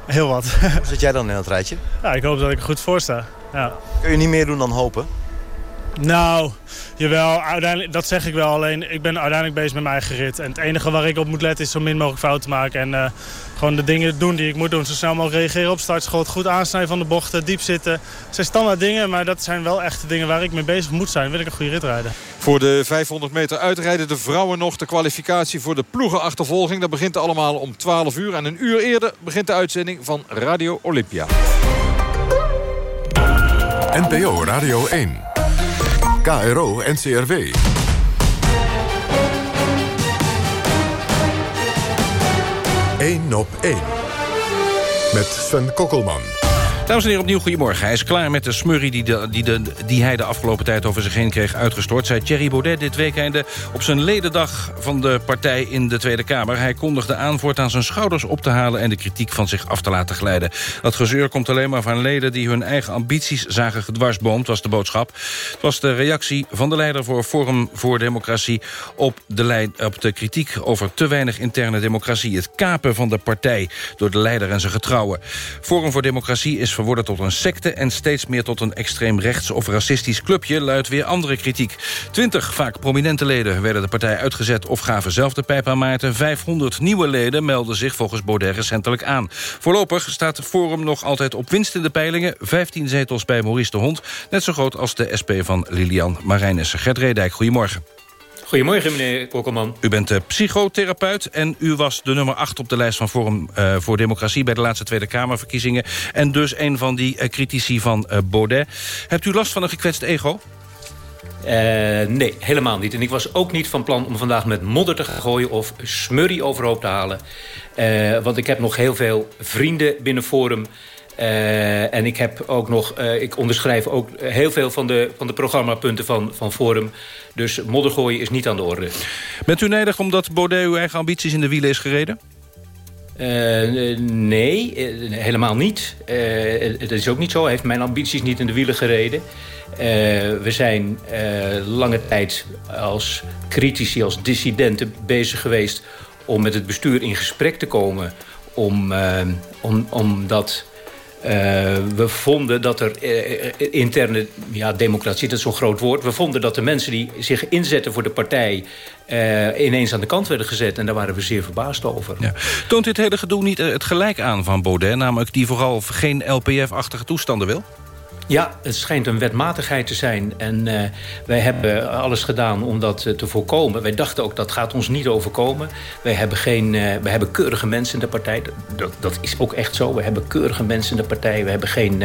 heel wat. Hoe zit jij dan in het rijtje? Ja, ik hoop dat ik er goed voor sta. Ja. Kun je niet meer doen dan hopen? Nou, jawel, uiteindelijk, dat zeg ik wel. Alleen, ik ben uiteindelijk bezig met mijn eigen rit. En het enige waar ik op moet letten is zo min mogelijk fouten maken. En uh, gewoon de dingen doen die ik moet doen. Zo snel mogelijk reageren op startschot, goed aansnijden van de bochten, diep zitten. Het zijn standaard dingen, maar dat zijn wel echt de dingen waar ik mee bezig moet zijn. Wil ik een goede rit rijden. Voor de 500 meter uitrijden de vrouwen nog de kwalificatie voor de ploegenachtervolging. Dat begint allemaal om 12 uur. En een uur eerder begint de uitzending van Radio Olympia. NPO Radio 1. KRO NCRW. Eén op één. Met Sven Kokkelman. Dames en heren, opnieuw goedemorgen. Hij is klaar met de smurrie die, die, de, die hij de afgelopen tijd over zich heen kreeg uitgestort. Zei Thierry Baudet dit weekende op zijn ledendag van de partij in de Tweede Kamer. Hij kondigde aan voortaan zijn schouders op te halen en de kritiek van zich af te laten glijden. Dat gezeur komt alleen maar van leden die hun eigen ambities zagen gedwarsboomd, was de boodschap. Het was de reactie van de leider voor Forum voor Democratie op de, op de kritiek over te weinig interne democratie. Het kapen van de partij door de leider en zijn getrouwen. Forum voor Democratie is verworden tot een secte... en steeds meer tot een extreem rechts of racistisch clubje... luidt weer andere kritiek. Twintig vaak prominente leden werden de partij uitgezet... of gaven zelf de pijp aan Maarten. 500 nieuwe leden melden zich volgens Baudet recentelijk aan. Voorlopig staat Forum nog altijd op winst in de peilingen. 15 zetels bij Maurice de Hond. Net zo groot als de SP van Lilian Marijnissen. Gert Redijk, goedemorgen. Goedemorgen, meneer Kokkelman. U bent uh, psychotherapeut en u was de nummer 8 op de lijst van Forum uh, voor Democratie... bij de laatste Tweede Kamerverkiezingen. En dus een van die uh, critici van Baudet. Hebt u last van een gekwetst ego? nee, helemaal niet. En ik was ook niet van plan om vandaag met modder te gooien... of smurrie overhoop te halen. want ik heb nog heel veel vrienden binnen Forum... Uh, en ik heb ook nog, uh, ik onderschrijf ook heel veel van de, van de programmapunten van, van Forum. Dus moddergooien is niet aan de orde. Bent u nederig omdat Baudet uw eigen ambities in de wielen is gereden? Uh, nee, helemaal niet. het is ook niet zo. Hij heeft mijn ambities niet in de wielen gereden. we zijn lange tijd als critici, als dissidenten bezig geweest... om met het bestuur in gesprek te komen... om, om, om dat uh, we vonden dat er uh, interne ja, democratie, dat is zo'n groot woord... we vonden dat de mensen die zich inzetten voor de partij... Ineens aan de kant werden gezet. En daar waren we zeer verbaasd over. Ja. Toont dit hele gedoe niet het gelijk aan van Baudet... namelijk die vooral geen LPF-achtige toestanden wil? Ja, het schijnt een wetmatigheid te zijn. En uh, wij hebben alles gedaan om dat uh, te voorkomen. Wij dachten ook, dat gaat ons niet overkomen. Wij hebben, geen, uh, wij hebben keurige mensen in de partij. Dat, dat is ook echt zo. We hebben keurige mensen in de partij. We hebben geen,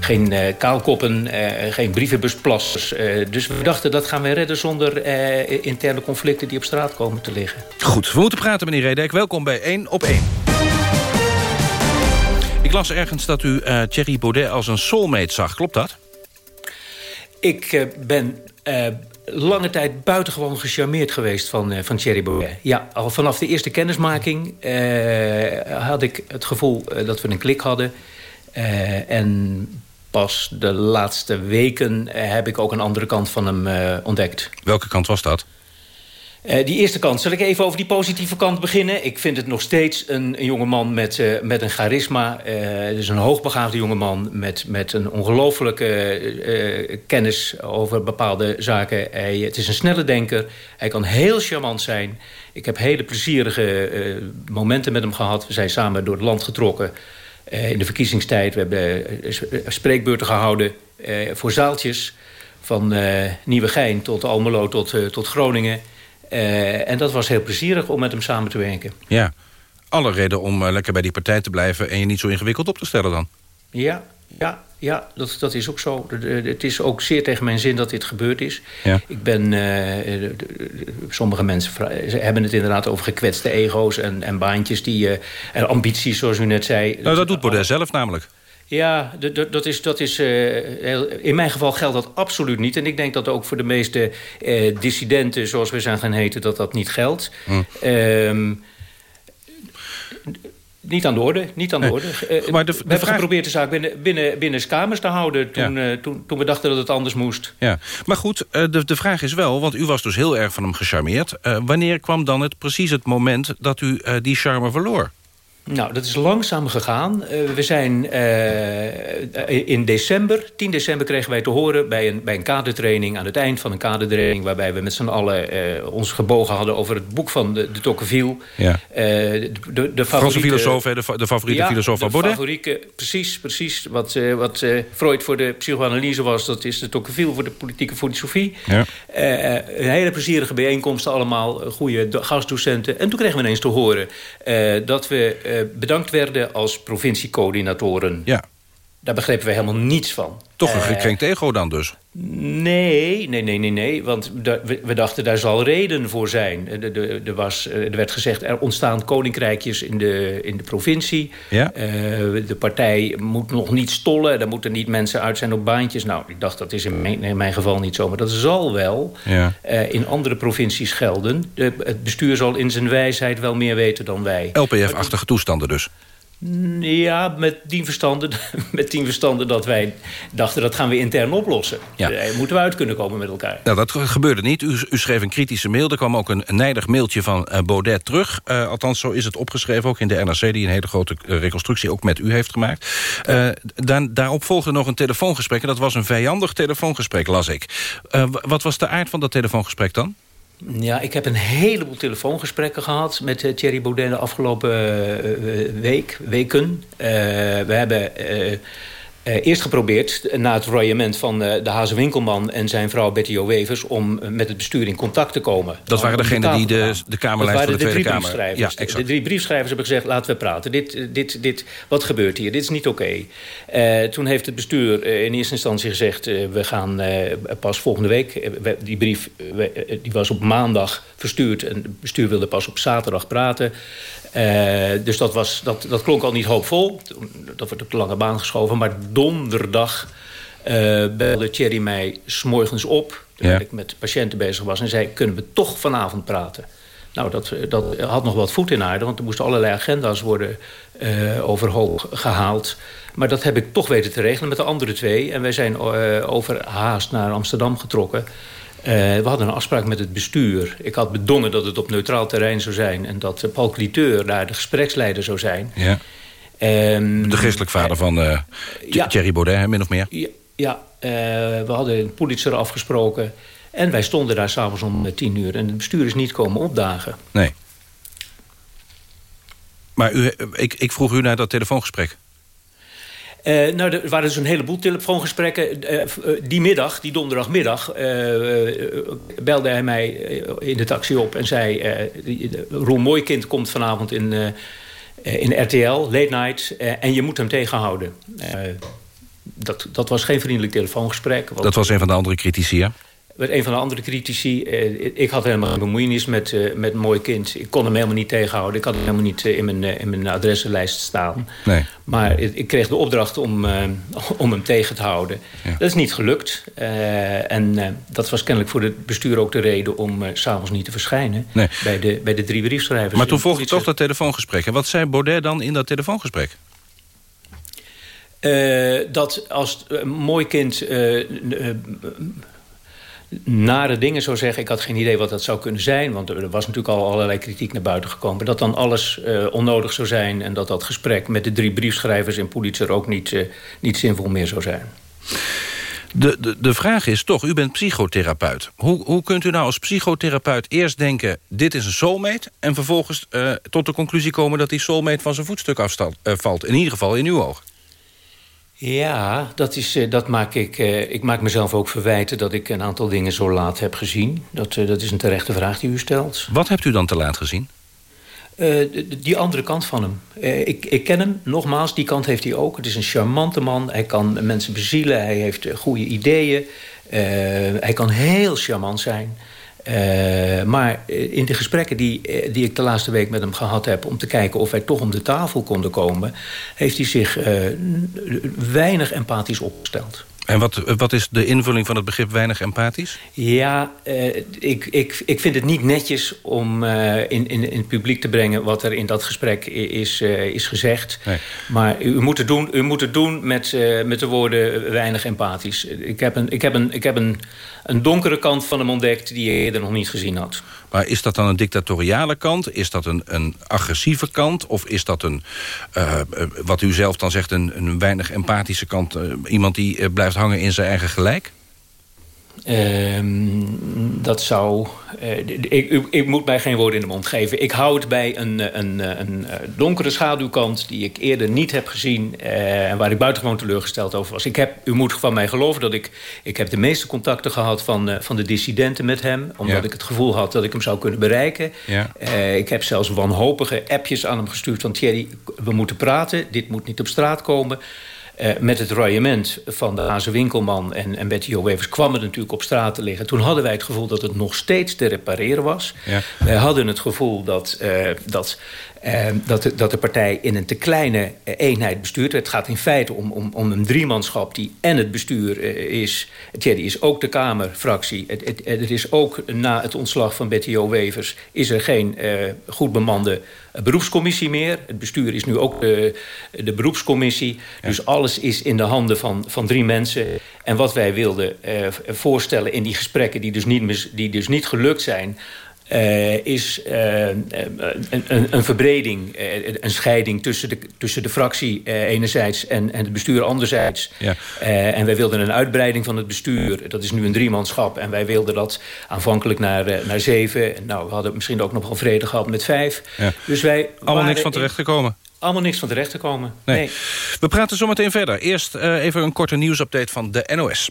geen kaalkoppen, geen brievenbusplassers. dus we dachten, dat gaan wij redden zonder interne conflicten... die op straat komen te liggen. Goed, we moeten praten, meneer Redek. Welkom bij 1 op 1. Ik las ergens dat u uh, Thierry Baudet als een soulmate zag. Klopt dat? Ik uh, ben uh, lange tijd buitengewoon gecharmeerd geweest van, van Thierry Baudet. Ja, al vanaf de eerste kennismaking had ik het gevoel dat we een klik hadden. en pas de laatste weken heb ik ook een andere kant van hem ontdekt. Welke kant was dat? Uh, die eerste kant. Zal ik even over die positieve kant beginnen? Ik vind het nog steeds een, een jongeman met, uh, met een charisma. Uh, dus een hoogbegaafde jongeman met, met een ongelooflijke kennis over bepaalde zaken. Hij, het is een snelle denker. Hij kan heel charmant zijn. Ik heb hele plezierige momenten met hem gehad. We zijn samen door het land getrokken in de verkiezingstijd. We hebben spreekbeurten gehouden voor zaaltjes. Van Nieuwegein tot Almelo tot, tot Groningen. Uh, en dat was heel plezierig om met hem samen te werken. Ja, alle reden om uh, lekker bij die partij te blijven... en je niet zo ingewikkeld op te stellen dan. Ja, ja, ja dat, dat is ook zo. Het is ook zeer tegen mijn zin dat dit gebeurd is. Ja. Ik ben... Uh, sommige mensen hebben het inderdaad over gekwetste ego's... en, en baantjes die, en ambities, zoals u net zei. Nou, dat doet Baudet zelf namelijk. Ja, dat is, dat is, uh, in mijn geval geldt dat absoluut niet. En ik denk dat ook voor de meeste uh, dissidenten, zoals we zijn gaan heten, dat dat niet geldt. Hm. Uh, niet aan de orde, niet aan de orde. Uh, maar de, de we hebben geprobeerd de zaak binnen, binnen, binnen kamers te houden... Toen, ja. toen, toen we dachten dat het anders moest. Ja. Maar goed, de, de vraag is wel, want u was dus heel erg van hem gecharmeerd. wanneer kwam dan het, precies het moment dat u die charme verloor? Nou, dat is langzaam gegaan. Uh, we zijn uh, in december, 10 december kregen wij te horen... bij een, bij een kadertraining, aan het eind van een kadertraining... waarbij we met z'n allen uh, ons gebogen hadden over het boek van de, de Tocqueville. Ja. de, de, de favoriete filosoof, de, de favoriete ja, filosoof van Baudet. Favorieke, precies, precies. Wat, wat Freud voor de psychoanalyse was... dat is de Tocqueville voor de politieke filosofie. Ja. een hele plezierige bijeenkomsten, allemaal goede gastdocenten. En toen kregen we ineens te horen dat we bedankt werden als provinciecoördinatoren. Ja. Daar begrepen we helemaal niets van. Toch een gekrenkt ego dan dus? Nee, nee, nee, nee, nee. Want we, dachten, daar zal reden voor zijn. Er, was, er werd gezegd, er ontstaan koninkrijkjes in de, in de provincie. Ja? de partij moet nog niet stollen. Er moeten niet mensen uit zijn op baantjes. Nou, ik dacht, dat is in mijn, in mijn geval niet zo. Maar dat zal wel ja. in andere provincies gelden. De, het bestuur zal in zijn wijsheid wel meer weten dan wij. LPF-achtige toestanden dus? Ja, met tien verstanden, met tien verstanden dat wij dachten... dat gaan we intern oplossen. Ja. Daar moeten we uit kunnen komen met elkaar. Nou, dat gebeurde niet. U, u schreef een kritische mail. Er kwam ook een, nijdig mailtje van uh, Baudet terug. Uh, althans, zo is het opgeschreven, ook in de NRC... die een hele grote reconstructie ook met u heeft gemaakt. Uh, dan, daarop volgde nog een telefoongesprek. En dat was een vijandig telefoongesprek, las ik. wat was de aard van dat telefoongesprek dan? Ja, ik heb een heleboel telefoongesprekken gehad met uh, Thierry Baudet de afgelopen uh, week, weken. We hebben uh, eerst geprobeerd, na het royement van uh, de Hazen Winkelman... en zijn vrouw Betty O. Wevers, om met het bestuur in contact te komen. Dat waren degenen die de, de Kamerlijst van de, de Tweede Kamer... Ja, exact. De drie briefschrijvers hebben gezegd, laten we praten. Dit, dit, dit, wat gebeurt hier? Dit is niet oké. Okay. Toen heeft het bestuur in eerste instantie gezegd... we gaan pas volgende week... die brief die was op maandag verstuurd... en het bestuur wilde pas op zaterdag praten... Uh, dus dat, was, dat, dat klonk al niet hoopvol. Dat wordt op de lange baan geschoven. Maar donderdag uh, belde Thierry mij s'morgens op... terwijl ja. ik met patiënten bezig was... en zei, kunnen we toch vanavond praten? Nou, dat, dat had nog wat voet in aarde... want er moesten allerlei agenda's worden uh, overhoop gehaald. Maar dat heb ik toch weten te regelen met de andere twee. En wij zijn overhaast naar Amsterdam getrokken... Uh, we hadden een afspraak met het bestuur. Ik had bedongen dat het op neutraal terrein zou zijn... en dat Paul Cliteur daar de gespreksleider zou zijn. Ja. Um, de geestelijk vader van uh, ja, Thierry Baudet, min of meer? Ja, ja uh, we hadden een Pulitzer afgesproken... en wij stonden daar s'avonds om tien uur... en het bestuur is niet komen opdagen. Nee. Maar u, ik, ik vroeg u naar dat telefoongesprek. Uh, nou, er waren dus een heleboel telefoongesprekken. Uh, die middag, die donderdagmiddag, belde hij mij in de taxi op en zei... Roel Mooikind komt vanavond in, in RTL, late night, en je moet hem tegenhouden. dat, dat was geen vriendelijk telefoongesprek. Dat was een van de andere critici? Met een van de andere critici. eh, ik had helemaal geen bemoeienis met, eh, met Mooi Kind. Ik kon hem helemaal niet tegenhouden. Ik had hem helemaal niet eh, in, mijn, in mijn adressenlijst staan. Nee. Maar ik ik kreeg de opdracht om, om hem tegen te houden. Dat is niet gelukt. En dat was kennelijk voor het bestuur ook de reden... om s s'avonds niet te verschijnen Nee. bij, de, bij de drie briefschrijvers. Maar toen volgde toch dat telefoongesprek. En wat zei Baudet dan in dat telefoongesprek? Dat als mooi kind nare dingen zou zeggen... ik had geen idee wat dat zou kunnen zijn... want er was natuurlijk al allerlei kritiek naar buiten gekomen... dat dan alles eh, onnodig zou zijn... en dat dat gesprek met de drie briefschrijvers in Pulitzer... ook niet, eh, niet zinvol meer zou zijn. De, de, de vraag is toch, u bent psychotherapeut. Hoe, hoe kunt u nou als psychotherapeut eerst denken... dit is een soulmate... en vervolgens eh, tot de conclusie komen... dat die soulmate van zijn voetstuk afvalt? In ieder geval in uw oog. Ja, dat, is, eh, dat maak ik. eh, ik maak mezelf ook verwijten dat ik een aantal dingen zo laat heb gezien. Dat, eh, dat is een terechte vraag die u stelt. Wat hebt u dan te laat gezien? Die andere kant van hem. Ik, ik ken hem, nogmaals, die kant heeft hij ook. Het is een charmante man. Hij kan mensen bezielen. Hij heeft goede ideeën. Hij kan heel charmant zijn. Eh, maar eh, in de gesprekken die, eh, die ik de laatste week met hem gehad heb... om te kijken of wij toch om de tafel konden komen... heeft hij zich weinig empathisch opgesteld. En wat, wat is de invulling van het begrip weinig empathisch? Ja, ik, ik, ik vind het niet netjes om in, in, in het publiek te brengen... wat er in dat gesprek is, is gezegd. Maar u moet het doen, u moet het doen met, met de woorden weinig empathisch. Ik heb, een, ik heb, een, ik heb een, een donkere kant van hem ontdekt... die je eerder nog niet gezien had. Maar is dat dan een dictatoriale kant? Is dat een, een agressieve kant? Of is dat een, eh, eh, wat u zelf dan zegt, een, een weinig empathische kant? eh, iemand die blijft hangen in zijn eigen gelijk? Ehm, dat zou... eh, ik, ik, ik moet mij geen woorden in de mond geven. Ik hou het bij een, eh, een, een, een eh, donkere schaduwkant... die ik eerder niet heb gezien... eh, en waar ik buitengewoon teleurgesteld over was. Ik heb, u moet van mij geloven dat ik... Ik heb de meeste contacten gehad van, eh, van de dissidenten met hem... omdat Ja. ik het gevoel had dat ik hem zou kunnen bereiken. Ja. Eh, ik heb zelfs wanhopige appjes aan hem gestuurd van... Thierry, we moeten praten, dit moet niet op straat komen... Eh, met het royement van de Haze Winkelman en, en Betty Jo Wevers kwam het natuurlijk op straat te liggen. Toen hadden wij het gevoel dat het nog steeds te repareren was. Ja. Wij hadden het gevoel dat, eh, dat, dat, de, dat de partij in een te kleine eh, eenheid bestuurt. Het gaat in feite om, om, om een driemanschap die en het bestuur eh, is. Thierry is ook de Kamerfractie. Het, het, het is ook na het ontslag van Betty Jo Wevers... is er geen eh, goed bemande beroepscommissie meer. Het bestuur is nu ook de, de beroepscommissie. Dus alles is in de handen van, van drie mensen. En wat wij wilden eh, voorstellen in die gesprekken... die dus niet, die dus niet gelukt zijn... eh, is eh, eh, een, een, een verbreding, een scheiding tussen de, tussen de fractie enerzijds en, en het bestuur anderzijds. Ja. En wij wilden een uitbreiding van het bestuur. Dat is nu een driemanschap. En wij wilden dat aanvankelijk naar, naar zeven. Nou, we hadden misschien ook nog wel vrede gehad met vijf. Ja. Dus wij Allemaal niks van terecht gekomen. Allemaal niks van terecht te komen. Nee. nee. We praten zo meteen verder. Eerst eh, even een korte nieuwsupdate van de NOS.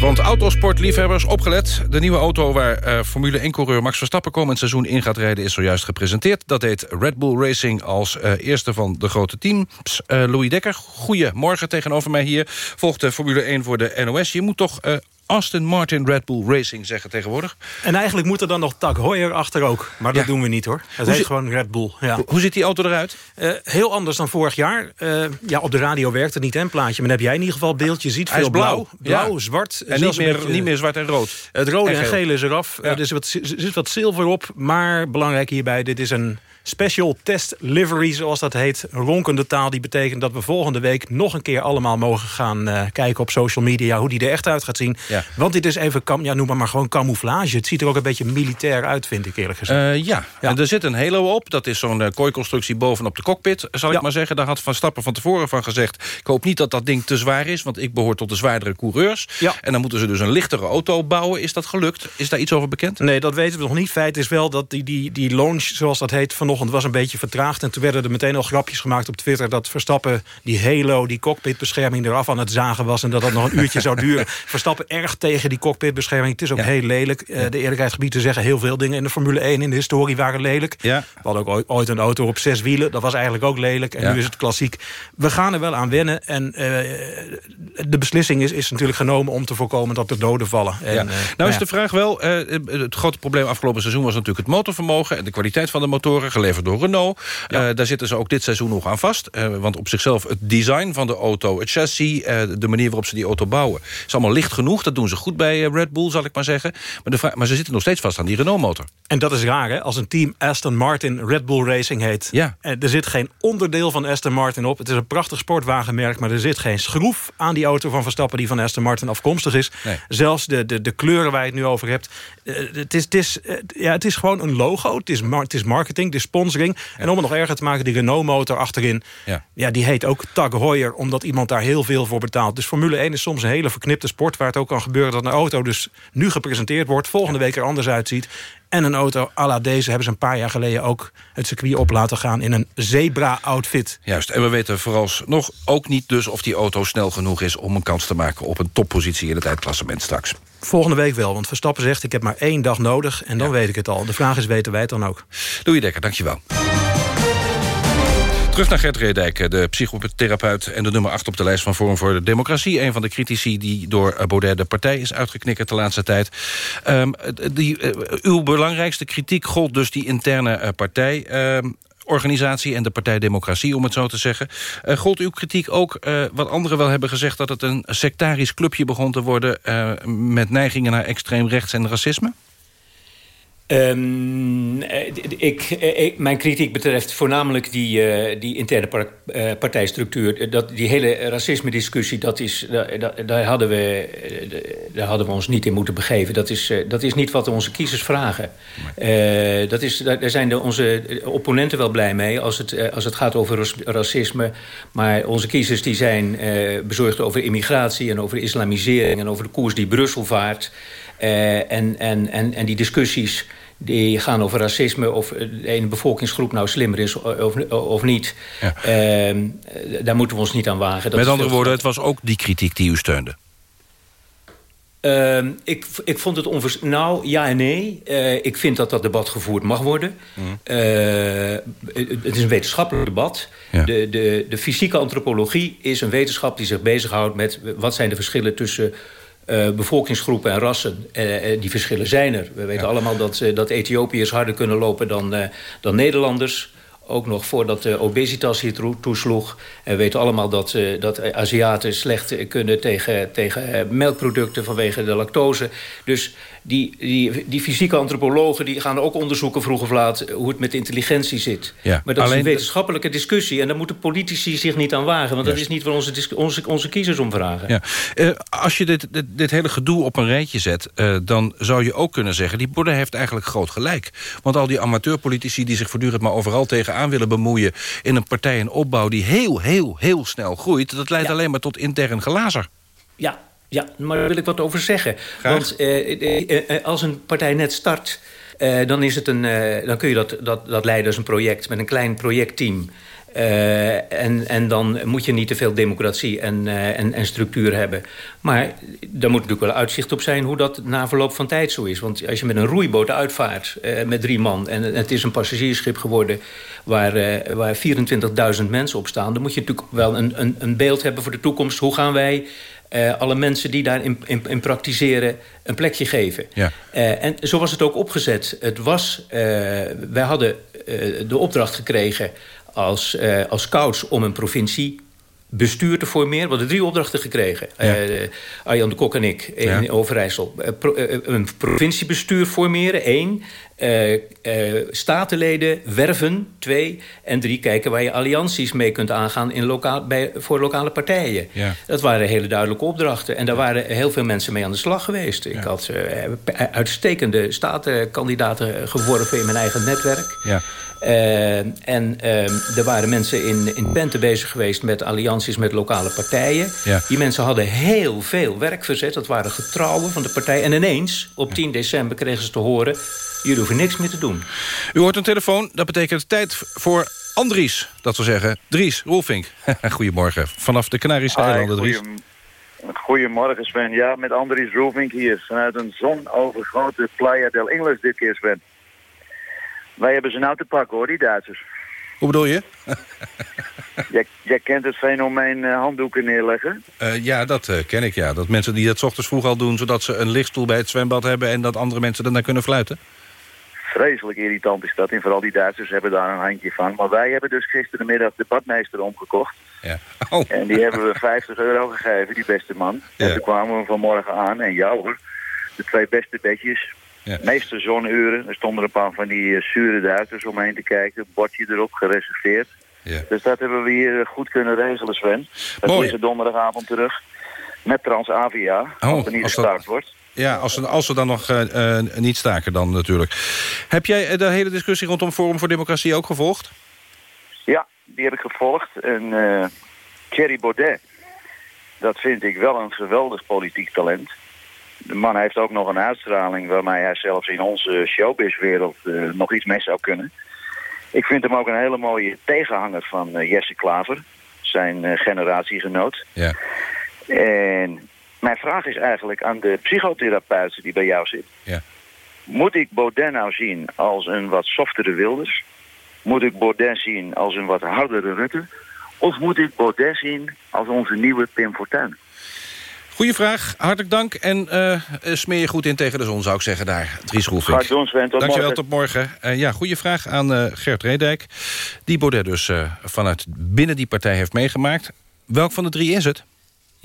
Want autosportliefhebbers, opgelet. De nieuwe auto waar eh, Formule 1-coureur Max Verstappen komend seizoen in gaat rijden... is zojuist gepresenteerd. Dat deed Red Bull Racing als eh, eerste van de grote teams. Louis Dekker, goedemorgen tegenover mij hier. Volgt de Formule 1 voor de NOS. Je moet toch Aston Martin Red Bull Racing zeggen tegenwoordig? En eigenlijk moet er dan nog Tak Heuer achter ook. Maar dat Ja. doen we niet hoor. Het heet zit- gewoon Red Bull. Ja. Hoe ziet die auto eruit? Eh, heel anders dan vorig jaar. Eh, ja, op de radio werkt het niet, hè, een plaatje. Maar dan heb jij in ieder geval beeld. Je ziet Hij veel blauw. Blauw, Ja. zwart. En niet meer, beetje- niet meer zwart en rood. Het rode En en, geel. gele is eraf. Ja. Er is wat, er zit wat zilver op. Maar belangrijk hierbij, dit is een special test livery, zoals dat heet. Ronkende taal, die betekent dat we volgende week... nog een keer allemaal mogen gaan eh, kijken op social media... hoe die er echt uit gaat zien. Ja. Want dit is even, ja, noem maar, maar gewoon camouflage. Het ziet er ook een beetje militair uit, vind ik eerlijk gezegd. Eh, ja. en er zit een halo op. Dat is zo'n eh, kooiconstructie bovenop de cockpit, zal ik Ja. maar zeggen. Daar had Van Stappen van tevoren van gezegd... ik hoop niet dat dat ding te zwaar is, want ik behoor tot de zwaardere coureurs. Ja. En dan moeten ze dus een lichtere auto bouwen. Is dat gelukt? Is daar iets over bekend? Nee, dat weten we nog niet. Feit is wel dat die, die, die launch, zoals dat heet, vanochtend vanochtend was een beetje vertraagd. En toen werden er meteen al grapjes gemaakt op Twitter... dat Verstappen die Halo, die cockpitbescherming eraf aan het zagen was... en dat dat nog een uurtje zou duren. Verstappen erg tegen die cockpitbescherming. Het is ook heel lelijk. Eh, de eerlijkheid gebied te zeggen... heel veel dingen in de Formule 1 in de historie waren lelijk. We hadden ook ooit een auto op zes wielen. Dat was eigenlijk ook lelijk. En nu is het klassiek. We gaan er wel aan wennen. En uh, de beslissing is, is natuurlijk genomen om te voorkomen dat er doden vallen. En, ja. uh, nou is de vraag wel, het grote probleem afgelopen seizoen was natuurlijk het motorvermogen... en de kwaliteit van de motoren, geleverd door Renault. daar zitten ze ook dit seizoen nog aan vast. want op zichzelf het design van de auto, het chassis... de manier waarop ze die auto bouwen, is allemaal licht genoeg. Dat doen ze goed bij Red Bull, zal ik maar zeggen. Maar, de vraag, maar ze zitten nog steeds vast aan die Renault-motor. En dat is raar, hè? Als een team Aston Martin Red Bull Racing heet. Ja. Er zit geen onderdeel van Aston Martin op. Het is een prachtig sportwagenmerk, maar er zit geen schroef aan die auto van Verstappen... die van Aston Martin afkomstig is. Nee. Zelfs de, de, de kleuren waar je het nu over hebt. Het, is, het, is, ja, het is gewoon een logo. Het is, het is marketing, het is sponsoring. En om het nog erger te maken, die Renault-motor achterin... Ja. ja, die heet ook Tag Heuer, omdat iemand daar heel veel voor betaalt. Dus Formule 1 is soms een hele verknipte sport... waar het ook kan gebeuren dat een auto dus nu gepresenteerd wordt... volgende week er anders uitziet... En een auto à la deze hebben ze een paar jaar geleden ook het circuit op laten gaan in een zebra-outfit. Juist, en we weten vooralsnog ook niet dus of die auto snel genoeg is... om een kans te maken op een toppositie in het eindklassement straks. Volgende week wel, want Verstappen zegt ik heb maar één dag nodig... en dan ja. weet ik het al. De vraag is, weten wij het dan ook? Doe je Dekker, dankjewel. Terug naar Gert Reedijk, de psychotherapeut... en de nummer 8 op de lijst van Forum voor de Democratie. Een van de critici die door Baudet de partij is uitgeknikkerd de laatste tijd. Um, die, uh, uw belangrijkste kritiek gold dus die interne uh, partij... Um, organisatie en de Partij Democratie, om het zo te zeggen. Gold uw kritiek ook, wat anderen wel hebben gezegd... dat het een sectarisch clubje begon te worden... Met neigingen naar extreem rechts en racisme? Um, ik, ik, mijn kritiek betreft voornamelijk die, uh, die interne par, uh, partijstructuur. Dat, die hele racisme-discussie, dat is, daar, daar, hadden we, daar hadden we ons niet in moeten begeven. Dat is, uh, dat is niet wat onze kiezers vragen. Dat is, daar zijn de, onze opponenten wel blij mee als het, als het gaat over racisme. Maar onze kiezers die zijn bezorgd over immigratie en over islamisering... en over de koers die Brussel vaart... Uh, en, en, en, en die discussies die gaan over racisme... of de ene bevolkingsgroep nou slimmer is of, of niet. Ja. Uh, daar moeten we ons niet aan wagen. Dat Met andere woorden, het was ook die kritiek die u steunde. Uh, ik, ik vond het onvers... Nou, ja en nee. Uh, ik vind dat dat debat gevoerd mag worden. Mm. Uh, het is een wetenschappelijk debat. Ja. De, de, de fysieke antropologie is een wetenschap die zich bezighoudt met... wat zijn de verschillen tussen uh, bevolkingsgroepen en rassen. Uh, die verschillen zijn er. We weten ja. allemaal dat, uh, dat Ethiopiërs harder kunnen lopen dan, dan Nederlanders. Ook nog voordat de obesitas hier toesloeg. En we weten allemaal dat, dat Aziaten slecht kunnen tegen, tegen melkproducten vanwege de lactose. Dus die, die, die fysieke antropologen die gaan ook onderzoeken vroeg of laat... hoe het met intelligentie zit. Ja, maar dat is een wetenschappelijke discussie. En daar moeten politici zich niet aan wagen. Want dat is niet waar onze, onze, onze kiezers om vragen. Ja. Uh, als je dit, dit, dit, hele gedoe op een rijtje zet... Uh, dan zou je ook kunnen zeggen... die Baudet heeft eigenlijk groot gelijk. Want al die amateurpolitici die zich voortdurend maar overal tegenaan willen bemoeien... in een partij in opbouw die heel, heel, heel snel groeit... dat leidt ja. alleen maar tot intern glazer. Ja, ja, maar daar wil ik wat over zeggen. Graag. Want uh, uh, als een partij net start... Dan, is het een, dan kun je dat, dat, dat leiden als een project met een klein projectteam. en, en dan moet je niet te veel democratie en, en, en structuur hebben. Maar daar moet natuurlijk wel uitzicht op zijn hoe dat na verloop van tijd zo is. Want als je met een roeiboot uitvaart met drie man... en het is een passagiersschip geworden waar, waar 24.000 mensen op staan... dan moet je natuurlijk wel een, een, een beeld hebben voor de toekomst. Hoe gaan wij... Uh, alle mensen die daarin in, in praktiseren een plekje geven. Ja. Uh, en zo was het ook opgezet. Het was, uh, wij hadden de opdracht gekregen als, als scouts om een provincie bestuur te formeren. We hadden drie opdrachten gekregen. Ja. Uh, Arjan de Kok en ik in ja. Overijssel. Uh, pro, uh, een provinciebestuur formeren, één. statenleden werven, twee. En drie, kijken waar je allianties mee kunt aangaan in lokaal, bij, voor lokale partijen. Ja. Dat waren hele duidelijke opdrachten. En daar waren heel veel mensen mee aan de slag geweest. Ik had uitstekende statenkandidaten geworven in mijn eigen netwerk. Ja. Eh, en eh, er waren mensen in, in Pente bezig geweest met allianties met lokale partijen. Ja. Die mensen hadden heel veel werk verzet. Dat waren getrouwen van de partij. En ineens, op 10 december, kregen ze te horen... jullie hoeven niks meer te doen. U hoort een telefoon, dat betekent tijd voor Andries. Dat wil zeggen, Dries Roelvink. Goedemorgen, vanaf de Canarische Hi, eilanden, Dries. Goedemorgen Sven. Ja, met Andries Roelvink hier. Vanuit een zonovergrote Playa del Ingles dit keer Sven. Wij hebben ze nou te pakken hoor, die Duitsers. Hoe bedoel je? Jij, jij kent het fenomeen eh, handdoeken neerleggen. Eh, ja, dat eh, ken ik, ja. Dat mensen die dat 's ochtends vroeg al doen... zodat ze een lichtstoel bij het zwembad hebben... en dat andere mensen daarna kunnen fluiten. Vreselijk irritant is dat. En vooral die Duitsers hebben daar een handje van. Maar wij hebben dus gisterenmiddag de badmeester omgekocht. Ja. Oh. En die hebben we 50 euro gegeven, die beste man. En toen kwamen we vanmorgen aan. En jou hoor, de twee beste bedjes. Ja. Meeste zonuren. Er stonden een paar van die eh, zure Duitsers omheen te kijken. Bordje erop, gereserveerd. Ja. Dus dat hebben we hier eh, goed kunnen regelen, Sven. Dat Mooi. is er donderdagavond terug. Met Transavia, Oh, als er niet gestaakt wordt. Ja, als ze, als ze dan nog eh, niet staken dan natuurlijk. Heb jij de hele discussie rondom Forum voor Democratie ook gevolgd? Ja, die heb ik gevolgd. En Thierry Baudet, dat vind ik wel een geweldig politiek talent. De man heeft ook nog een uitstraling waarmee hij zelfs in onze showbizwereld eh, nog iets mee zou kunnen. Ik vind hem ook een hele mooie tegenhanger van eh, Jesse Klaver, zijn eh, generatiegenoot. Ja. En mijn vraag is eigenlijk aan de psychotherapeut die bij jou zit. Ja. Moet ik Baudet nou zien als een wat softere Wilders? Moet ik Baudet zien als een wat hardere Rutte? Of moet ik Baudet zien als onze nieuwe Pim Fortuyn? Goeie vraag, hartelijk dank. En eh, smeer je goed in tegen de zon, zou ik zeggen daar. Dries Roelvink. Ga ik doen, Sven. Tot Dankjewel, morgen. tot morgen. Eh, ja, goede vraag aan eh, Gert Redijk. Die Baudet dus vanuit binnen die partij heeft meegemaakt. Welk van de drie is het?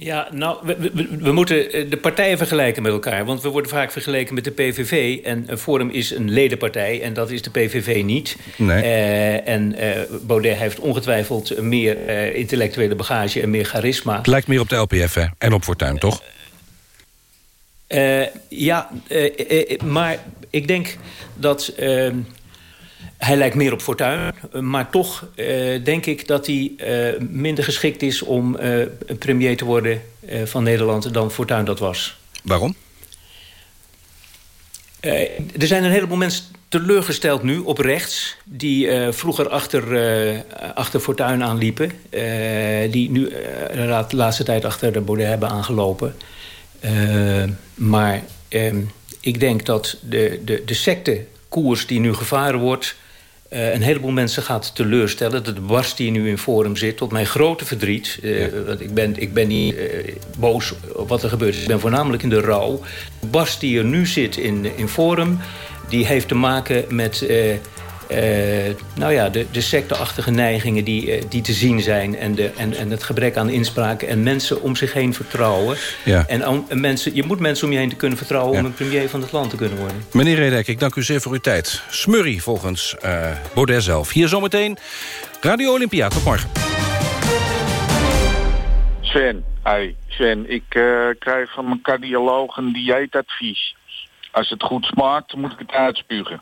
Ja, nou, we, we- we moeten eh, de partijen vergelijken met elkaar. Want we worden vaak vergeleken met de PVV. En een Forum is een ledenpartij en dat is de PVV niet. Nee. Eh, en eh, Baudet heeft ongetwijfeld meer intellectuele bagage en meer charisma. Het lijkt meer op de LPF hè? en op Fortuyn, toch? Ja, maar ik denk dat... hij lijkt meer op Fortuyn, maar toch eh, denk ik dat hij eh, minder geschikt is om eh, premier te worden van Nederland dan Fortuyn dat was. Waarom? Er zijn een heleboel mensen teleurgesteld nu op rechts... die vroeger achter, achter Fortuyn aanliepen... die nu inderdaad de laatste tijd achter de Baudet hebben aangelopen. Maar ehm, ik denk dat de, de, de sectekoers die nu gevaren wordt... eh, een heleboel mensen gaat teleurstellen. De barst die nu in Forum zit, tot mijn grote verdriet... eh, want ik ben, ik ben niet eh, boos op wat er gebeurt is. Ik ben voornamelijk in de rouw. De barst die er nu zit in, in Forum... die heeft te maken met... eh, nou ja, de, de secteachtige neigingen die, eh, die te zien zijn... En, de, en, en het gebrek aan inspraak en mensen om zich heen vertrouwen. Ja. En, om- en mensen, je moet mensen om je heen te kunnen vertrouwen... Ja. om een premier van het land te kunnen worden. Meneer Redijk, ik dank u zeer voor uw tijd. Smurrie volgens eh, Baudet zelf. Hier zometeen Radio Olympia. Tot morgen. Sven, hey, Sven, ik krijg van mijn cardioloog een dieetadvies. Als het goed smaakt, moet ik het uitspugen.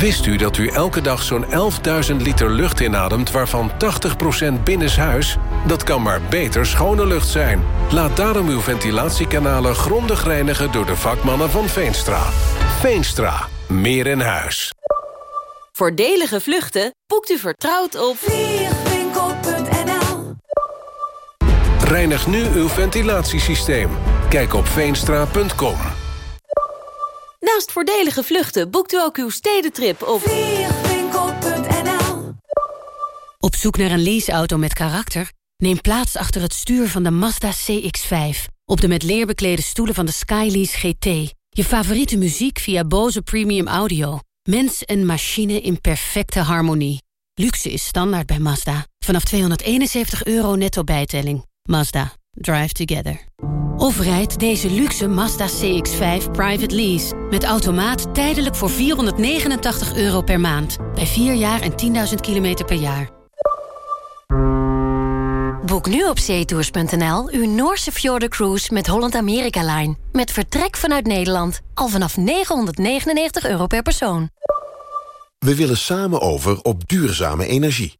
Wist u dat u elke dag zo'n 11.000 liter lucht inademt... waarvan 80% binnenshuis? Dat kan maar beter schone lucht zijn. Laat daarom uw ventilatiekanalen grondig reinigen... door de vakmannen van Veenstra. Veenstra. Meer in huis. Voordelige vluchten boekt u vertrouwd op Reinig nu uw ventilatiesysteem. Kijk op veenstra.com. Naast voordelige vluchten boekt u ook uw stedentrip op vliegwinkel.nl Op zoek naar een leaseauto met karakter? Neem plaats achter het stuur van de Mazda CX-5. Op de met leer beklede stoelen van de Skylease GT. Je favoriete muziek via Bose Premium Audio. Mens en machine in perfecte harmonie. Luxe is standaard bij Mazda. Vanaf 271 euro netto bijtelling. Mazda. Drive together. Of rijd deze luxe Mazda CX-5 private lease. Met automaat tijdelijk voor 489 euro per maand. Bij 4 jaar en 10.000 kilometer per jaar. Boek nu op zeetours.nl uw Noorse Cruise met Holland America Line. Met vertrek vanuit Nederland. Al vanaf 999 euro per persoon. We willen samen over op duurzame energie.